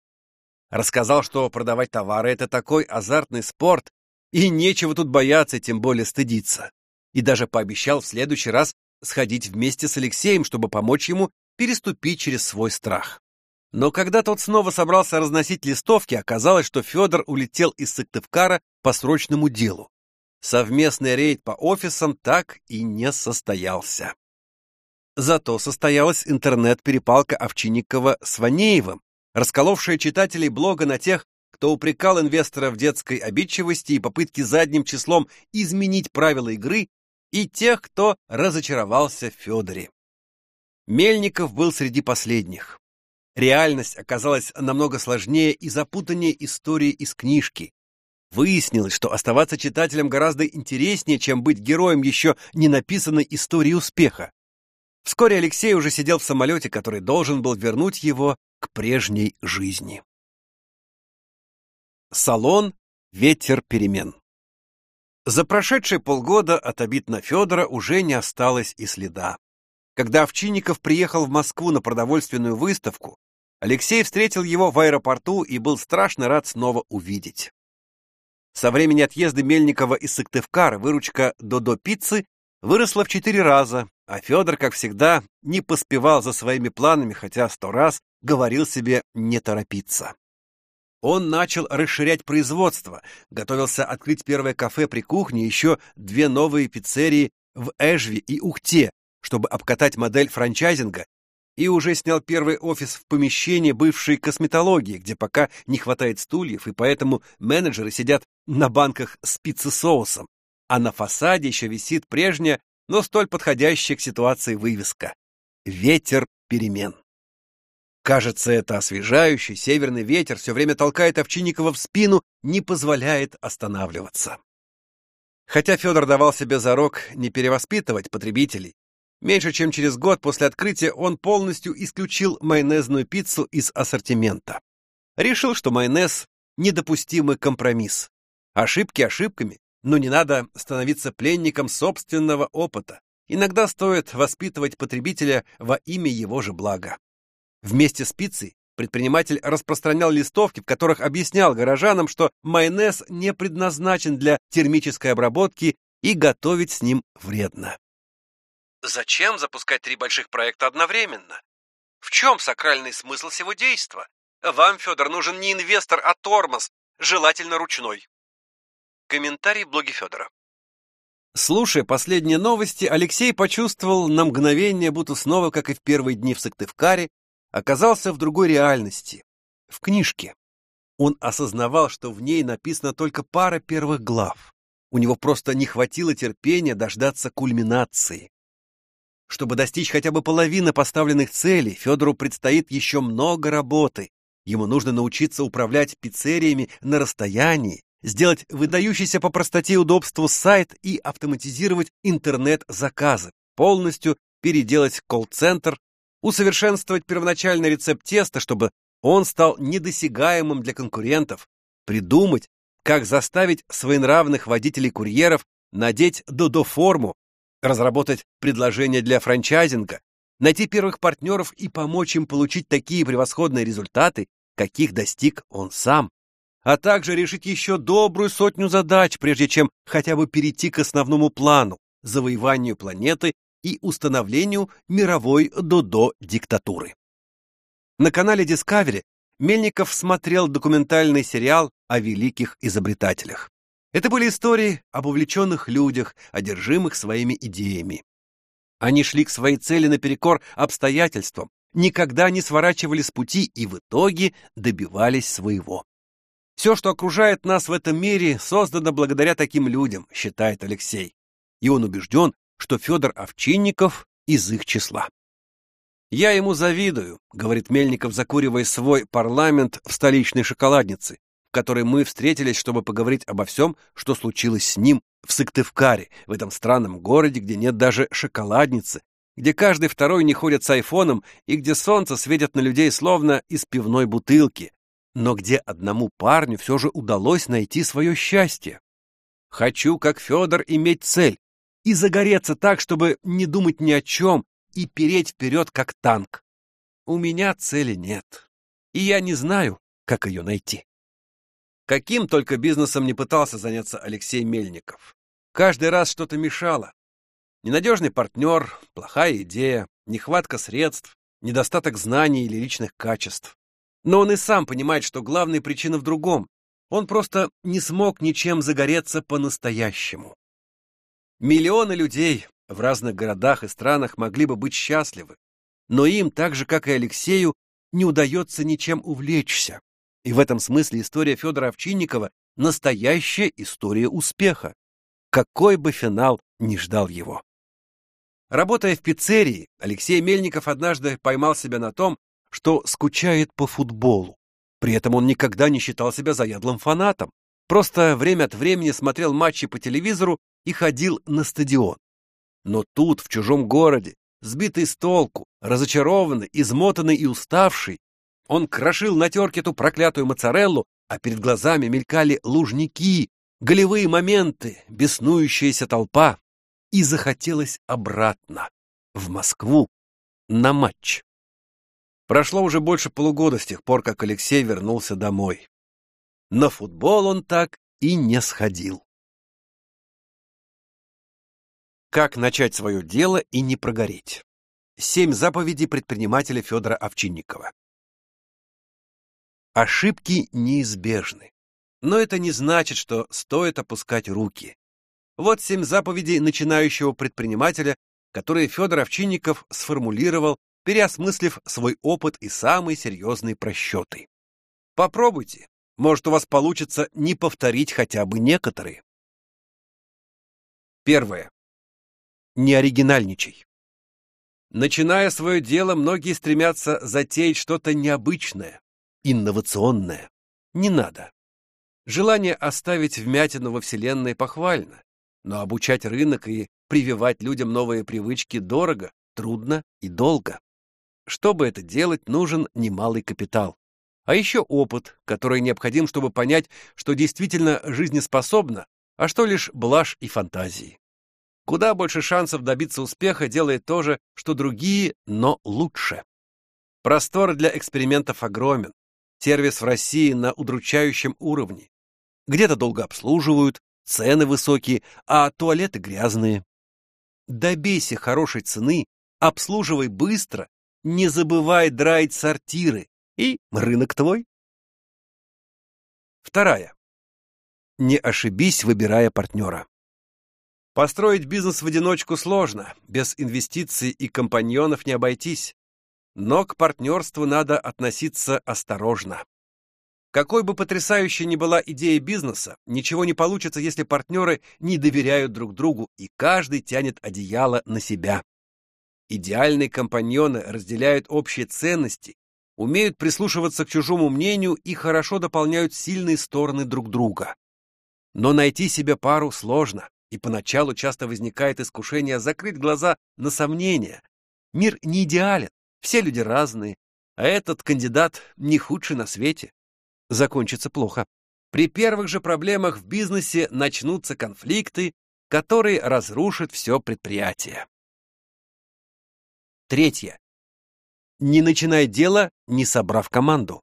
Рассказал, что продавать товары — это такой азартный спорт, и нечего тут бояться, тем более стыдиться. И даже пообещал в следующий раз сходить вместе с Алексеем, чтобы помочь ему переступить через свой страх. Но когда тот снова собрался разносить листовки, оказалось, что Федор улетел из Сыктывкара по срочному делу совместный рейд по офисам так и не состоялся. Зато состоялась интернет-перепалка Овчинникова с Ванеевым, расколовшая читателей блога на тех, кто упрекал инвестора в детской обидчивости и попытке задним числом изменить правила игры, и тех, кто разочаровался в Федоре. Мельников был среди последних. Реальность оказалась намного сложнее и запутаннее истории из книжки, Выяснилось, что оставаться читателем гораздо интереснее, чем быть героем еще не написанной истории успеха. Вскоре Алексей уже сидел в самолете, который должен был вернуть его к прежней жизни. Салон «Ветер перемен». За прошедшие полгода от обид на Федора уже не осталось и следа. Когда Овчинников приехал в Москву на продовольственную выставку, Алексей встретил его в аэропорту и был страшно рад снова увидеть. Со времени отъезда Мельникова из Сыктывкара выручка Додо пиццы выросла в четыре раза, а Федор, как всегда, не поспевал за своими планами, хотя сто раз говорил себе не торопиться. Он начал расширять производство, готовился открыть первое кафе при кухне, еще две новые пиццерии в Эжве и Ухте, чтобы обкатать модель франчайзинга, и уже снял первый офис в помещении бывшей косметологии, где пока не хватает стульев, и поэтому менеджеры сидят на банках с пиццесоусом, а на фасаде еще висит прежняя, но столь подходящая к ситуации вывеска «Ветер перемен». Кажется, это освежающий северный ветер все время толкает Овчинникова в спину, не позволяет останавливаться. Хотя Федор давал себе зарок не перевоспитывать потребителей, меньше чем через год после открытия он полностью исключил майонезную пиццу из ассортимента. Решил, что майонез – недопустимый компромисс. Ошибки ошибками, но не надо становиться пленником собственного опыта. Иногда стоит воспитывать потребителя во имя его же блага. Вместе с пиццей предприниматель распространял листовки, в которых объяснял горожанам, что майонез не предназначен для термической обработки и готовить с ним вредно. Зачем запускать три больших проекта одновременно? В чем сакральный смысл всего действа? Вам, Федор, нужен не инвестор, а тормоз, желательно ручной. Комментарий блоги Федора. Слушая последние новости, Алексей почувствовал на мгновение, будто снова, как и в первые дни в Сыктывкаре, оказался в другой реальности, в книжке. Он осознавал, что в ней написана только пара первых глав. У него просто не хватило терпения дождаться кульминации. Чтобы достичь хотя бы половины поставленных целей, Федору предстоит еще много работы. Ему нужно научиться управлять пиццериями на расстоянии, сделать выдающийся по простоте и удобству сайт и автоматизировать интернет-заказы, полностью переделать колл-центр усовершенствовать первоначальный рецепт теста, чтобы он стал недосягаемым для конкурентов, придумать, как заставить своенравных водителей-курьеров надеть додо-форму, разработать предложения для франчайзинга, найти первых партнеров и помочь им получить такие превосходные результаты, каких достиг он сам, а также решить еще добрую сотню задач, прежде чем хотя бы перейти к основному плану – завоеванию планеты и установлению мировой додо-диктатуры. На канале Discovery Мельников смотрел документальный сериал о великих изобретателях. Это были истории об увлеченных людях, одержимых своими идеями. Они шли к своей цели наперекор обстоятельствам, никогда не сворачивали с пути и в итоге добивались своего. Все, что окружает нас в этом мире, создано благодаря таким людям, считает Алексей. И он убежден, что Федор Овчинников из их числа. «Я ему завидую», — говорит Мельников, закуривая свой парламент в столичной шоколаднице, которой мы встретились, чтобы поговорить обо всем, что случилось с ним в Сыктывкаре, в этом странном городе, где нет даже шоколадницы, где каждый второй не ходит с айфоном и где солнце светит на людей словно из пивной бутылки, но где одному парню все же удалось найти свое счастье. Хочу, как Федор, иметь цель, и загореться так, чтобы не думать ни о чем и переть вперед, как танк. У меня цели нет, и я не знаю, как ее найти. Каким только бизнесом не пытался заняться Алексей Мельников. Каждый раз что-то мешало. Ненадежный партнер, плохая идея, нехватка средств, недостаток знаний или личных качеств. Но он и сам понимает, что главная причина в другом. Он просто не смог ничем загореться по-настоящему. Миллионы людей в разных городах и странах могли бы быть счастливы, но им, так же как и Алексею, не удается ничем увлечься. И в этом смысле история Федора Овчинникова – настоящая история успеха. Какой бы финал ни ждал его. Работая в пиццерии, Алексей Мельников однажды поймал себя на том, что скучает по футболу. При этом он никогда не считал себя заядлым фанатом. Просто время от времени смотрел матчи по телевизору и ходил на стадион. Но тут, в чужом городе, сбитый с толку, разочарованный, измотанный и уставший, он крошил на терке эту проклятую моцареллу, а перед глазами мелькали лужники, голевые моменты, беснующаяся толпа, и захотелось обратно, в Москву, на матч. Прошло уже больше полугода с тех пор, как Алексей вернулся домой. На футбол он так и не сходил. Как начать свое дело и не прогореть? Семь заповедей предпринимателя Федора Овчинникова. Ошибки неизбежны. Но это не значит, что стоит опускать руки. Вот семь заповедей начинающего предпринимателя, которые Федор Овчинников сформулировал, переосмыслив свой опыт и самые серьезные просчеты. Попробуйте, может, у вас получится не повторить хотя бы некоторые. Первое. Не оригинальничай. Начиная свое дело, многие стремятся затеять что-то необычное, инновационное. Не надо. Желание оставить вмятину во Вселенной похвально, но обучать рынок и прививать людям новые привычки дорого, трудно и долго. Чтобы это делать, нужен немалый капитал. А еще опыт, который необходим, чтобы понять, что действительно жизнеспособно, а что лишь блажь и фантазии. Куда больше шансов добиться успеха делает то же, что другие, но лучше. Простор для экспериментов огромен. Сервис в России на удручающем уровне. Где-то долго обслуживают, цены высокие, а туалеты грязные. Добейся хорошей цены, обслуживай быстро, не забывай драить сортиры, и рынок твой. Вторая. Не ошибись, выбирая партнера. Построить бизнес в одиночку сложно, без инвестиций и компаньонов не обойтись. Но к партнерству надо относиться осторожно. Какой бы потрясающей ни была идея бизнеса, ничего не получится, если партнеры не доверяют друг другу и каждый тянет одеяло на себя. Идеальные компаньоны разделяют общие ценности, умеют прислушиваться к чужому мнению и хорошо дополняют сильные стороны друг друга. Но найти себе пару сложно и поначалу часто возникает искушение закрыть глаза на сомнения. Мир не идеален, все люди разные, а этот кандидат не худший на свете. Закончится плохо. При первых же проблемах в бизнесе начнутся конфликты, которые разрушат все предприятие. Третье. Не начинай дело, не собрав команду.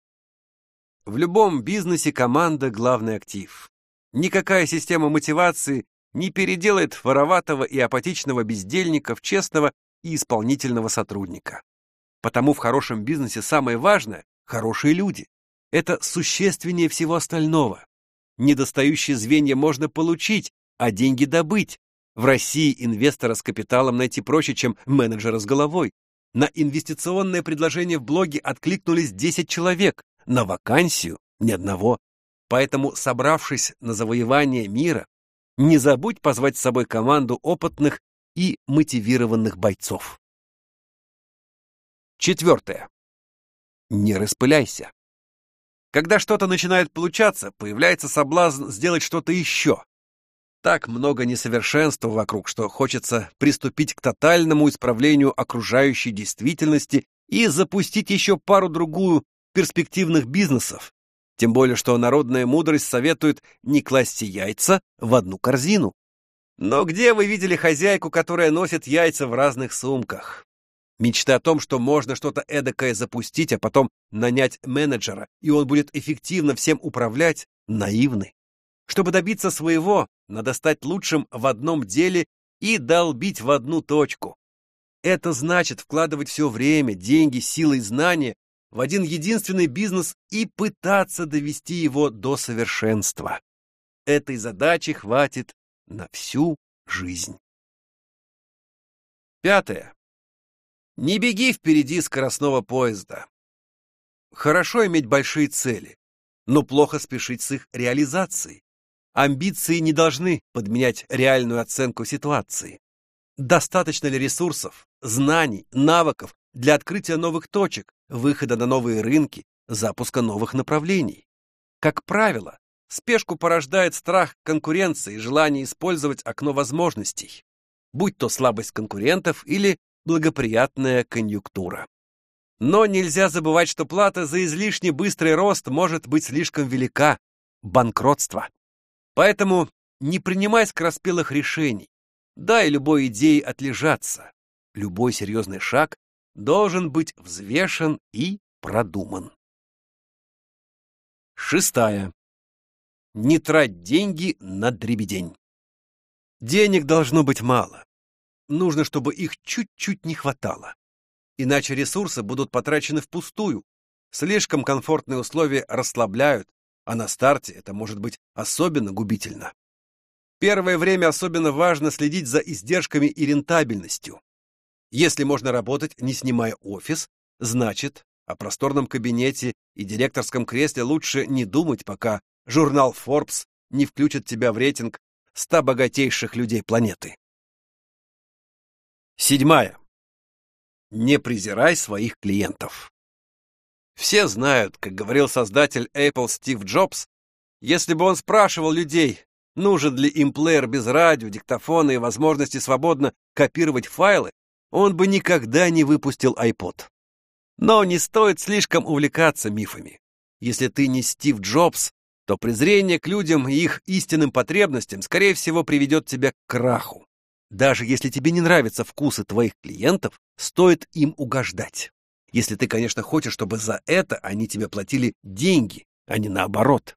В любом бизнесе команда – главный актив. Никакая система мотивации не переделает вороватого и апатичного бездельника в честного и исполнительного сотрудника. Потому в хорошем бизнесе самое важное – хорошие люди. Это существеннее всего остального. Недостающие звенья можно получить, а деньги добыть. В России инвестора с капиталом найти проще, чем менеджера с головой. На инвестиционное предложение в блоге откликнулись 10 человек, на вакансию – ни одного. Поэтому, собравшись на завоевание мира, не забудь позвать с собой команду опытных и мотивированных бойцов. Четвертое. Не распыляйся. Когда что-то начинает получаться, появляется соблазн сделать что-то еще. Так много несовершенства вокруг, что хочется приступить к тотальному исправлению окружающей действительности и запустить еще пару-другую перспективных бизнесов, тем более, что народная мудрость советует не класть яйца в одну корзину. Но где вы видели хозяйку, которая носит яйца в разных сумках? Мечта о том, что можно что-то эдакое запустить, а потом нанять менеджера, и он будет эффективно всем управлять, наивны. Чтобы добиться своего, надо стать лучшим в одном деле и долбить в одну точку. Это значит вкладывать все время, деньги, силы и знания в один единственный бизнес и пытаться довести его до совершенства. Этой задачи хватит на всю жизнь. Пятое. Не беги впереди скоростного поезда. Хорошо иметь большие цели, но плохо спешить с их реализацией. Амбиции не должны подменять реальную оценку ситуации. Достаточно ли ресурсов, знаний, навыков для открытия новых точек, выхода на новые рынки, запуска новых направлений. Как правило, Спешку порождает страх конкуренции и желание использовать окно возможностей, будь то слабость конкурентов или благоприятная конъюнктура. Но нельзя забывать, что плата за излишне быстрый рост может быть слишком велика – банкротство. Поэтому не принимай скороспелых решений, дай любой идее отлежаться. Любой серьезный шаг должен быть взвешен и продуман. Шестая. Не трать деньги на дребедень. Денег должно быть мало. Нужно, чтобы их чуть-чуть не хватало. Иначе ресурсы будут потрачены впустую. Слишком комфортные условия расслабляют, а на старте это может быть особенно губительно. Первое время особенно важно следить за издержками и рентабельностью. Если можно работать, не снимая офис, значит, о просторном кабинете и директорском кресле лучше не думать, пока журнал Forbes не включит тебя в рейтинг 100 богатейших людей планеты. Седьмая. Не презирай своих клиентов. Все знают, как говорил создатель Apple Стив Джобс, если бы он спрашивал людей, нужен ли им плеер без радио, диктофона и возможности свободно копировать файлы, он бы никогда не выпустил iPod. Но не стоит слишком увлекаться мифами. Если ты не Стив Джобс, то презрение к людям и их истинным потребностям, скорее всего, приведет тебя к краху. Даже если тебе не нравятся вкусы твоих клиентов, стоит им угождать. Если ты, конечно, хочешь, чтобы за это они тебе платили деньги, а не наоборот.